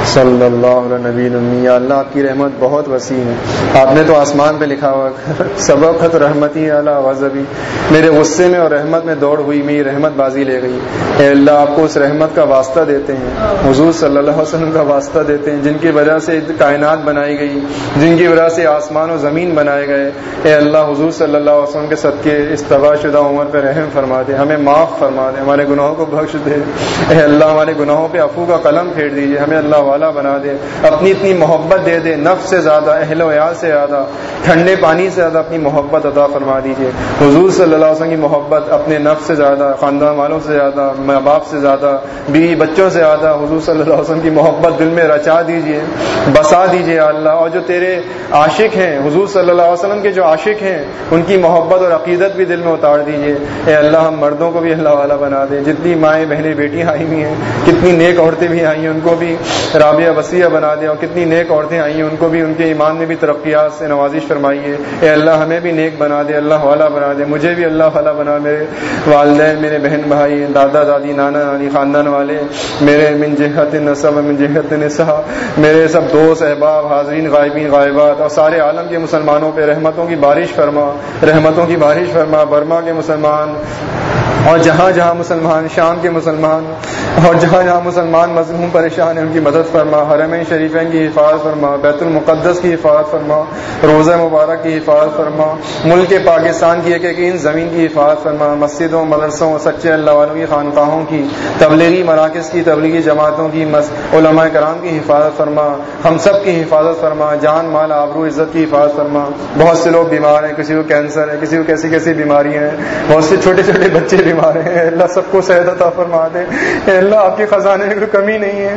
Speaker 1: صلی اللہ علیہ نبی یا اللہ، آپ کی رحمت بہت وسیع ہے۔ آپ نے تو آسمان پہ لکھا ہوا سبق خط رحمتی اللہ غضبی میرے غصے میں اور رحمت میں دوڑ ہوئی، میری رحمت بازی لے گئی۔ اے اللہ، آپ کو اس رحمت کا واسطہ دیتے ہیں۔ حضور صلی اللہ علیہ وسلم کا واسطہ دیتے ہیں، جن کی وجہ سے کائنات بنائی گئی، جن کی وجہ سے آسمان و زمین بنائے گئے۔ اے اللہ، حضور صلی اللہ علیہ وسلم کے صدقے اس تباہ شدہ عمر پہ رحم فرما دے، ہمیں معاف فرما دے، ہمارے گناہوں کو بخش دے۔ اے اللہ اللہ ہمارے گناہوں پہ افو کا قلم پھیر دیجیے ہمیں اللہ والا بنا دے، اپنی اتنی محبت دے دے، نفس سے زیادہ، اہل و عیال سے زیادہ، ٹھنڈے پانی سے زیادہ اپنی محبت عطا فرما دیجیے حضور صلی اللہ علیہ وسلم کی محبت اپنے نفس سے زیادہ، خاندان والوں سے زیادہ، ماں باپ سے زیادہ، بیوی بچوں سے زیادہ حضور صلی اللہ علیہ وسلم کی محبت دل میں رچا دیجیے بسا دیجیے اللہ۔ اور جو تیرے عاشق ہیں، حضور صلی اللہ علیہ وسلم کے جو عاشق ہیں، ان کی محبت اور عقیدت بھی دل میں اتار دیجیے اے اللہ، ہم مردوں کو بھی اللہ والا بنا دیں جتنی مائیں، بہنیں، بیٹیاں آئی ہوئی ہیں کتنی نیک عورتیں بھی آئی ہیں ان کو بھی رابعہ وسیع بنا دیں اور کتنی نیک عورتیں آئی ہیں ان کو بھی ان کے ایمان میں بھی ترقیات سے نوازش فرمائیے۔ اے اللہ، ہمیں بھی نیک بنا دے، اللہ والا بنا دے، مجھے بھی اللہ والا بنا میرے والدین، میرے بہن بھائی، دادا، دادی، نانا، نانی، خاندان والے، میرے من جہت نصب، من جہت نسا میرے سب دوست، احباب، حاضرین، غائبین، غائبات، اور سارے عالم کے مسلمانوں پہ رحمتوں کی بارش فرما، رحمتوں کی بارش فرما، برما کے مسلمان، اور جہاں جہاں مسلمان، شام کے مسلمان اور جہاں جہاں مسلمان مظلوم پریشان ہیں، ان کی مدد فرما حرم شریفین کی حفاظت فرما، بیت المقدس کی حفاظت فرما، روزہ مبارک کی حفاظت فرما، ملک پاکستان کی ایک ایک ان زمین کی حفاظت فرما، مسجدوں، مدرسوں، سچے اللہ والوں کی خانقاہوں کی، تبلیغی مراکز کی، تبلیغی جماعتوں کی علماء کرام کی حفاظت فرما، ہم سب کی حفاظت فرما، جان، مال، آبرو، عزت کی حفاظت فرما۔ بہت سے لوگ بیمار ہیں، کسی کو کینسر ہے، کسی کو کیسی کیسی بیماریاں ہیں بہت سے چھوٹے چھوٹے بچے بیمار ہیں، اللہ سب کو صحت عطا فرما دے اللہ آپ کے خزانے میں کوئی کمی نہیں ہے۔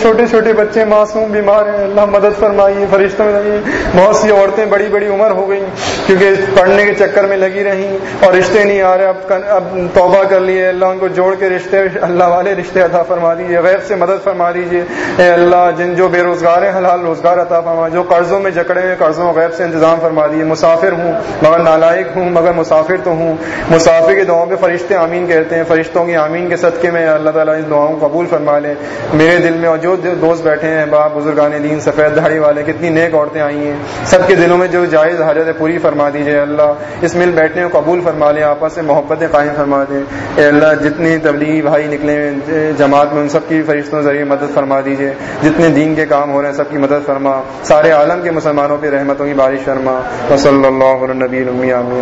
Speaker 1: چھوٹے چھوٹے بچے معصوم بیمار ہیں، اللہ مدد فرمائیے، فرشتوں میں لگی بہت سی عورتیں بڑی بڑی عمر ہو گئی کیونکہ پڑھنے کے چکر میں لگی رہی اور رشتے نہیں آ رہے۔ اب اب توبہ کر لیے، اللہ ان کو جوڑ کے رشتے <laughs> اللہ والے رشتے عطا فرما دیجیے۔ غیب سے مدد فرما دیجیے۔ اے اللہ، جن جو بے روزگار ہیں، حلال روزگار عطا فرما۔ جو قرضوں میں جکڑے ہوئے قرضوں غیب سے انتظام فرما دیے مسافر ہوں، مگر نالائق ہوں، مگر مسافر تو ہوں۔ مسافر کی دعاؤں پہ فرشتے آمین کہتے ہیں۔ فرشتوں کی آمین کے صدقے میں اللہ تعالیٰ، اس دعاؤں کو قبول فرما لے۔ میرے دل میں اور جو دوست بیٹھے ہیں، باپ، بزرگان دین، سفید دہاڑی والے، کتنی نیک عورتیں آئی ہیں۔ سب کے دلوں میں جو جائز حاجت ہے، پوری فرما دیجیے اللہ۔ اس مل بیٹھنے کو قبول فرما لے، آپس سے محبتیں قائم فرما دیں اے اللہ، جتنی تبلیغی بھائی نکلے ہیں، جماعت میں ان سب کی فرشتوں ذریعے مدد فرما دیجیے جتنے دین کے کام ہو رہے ہیں، سب کی مدد فرما۔ سارے عالم کے مسلمانوں پہ رحمتوں کی بارش فرما۔ صلی اللہ علیہ نبی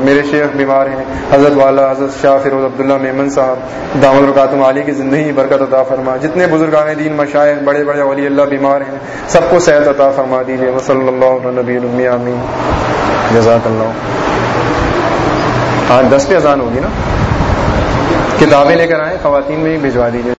Speaker 1: میرے شیخ بیمار ہیں، حضرت والا، حضرت شاہ فیروز عبداللہ میمن صاحب دامد القاتم علی کی زندگی برکت عطا فرما۔ جتنے بزرگان دین مشاعر بڑے بڑے ولی اللہ بیمار ہیں، سب کو صحت عطا فرما دیجیے وصلی اللہ علیہ نبی آمین۔ جزاک اللہ آج دس پہ اذان ہوگی نا؟ کتابیں لے کر آئیں، خواتین میں ہی بھجوا دیجیے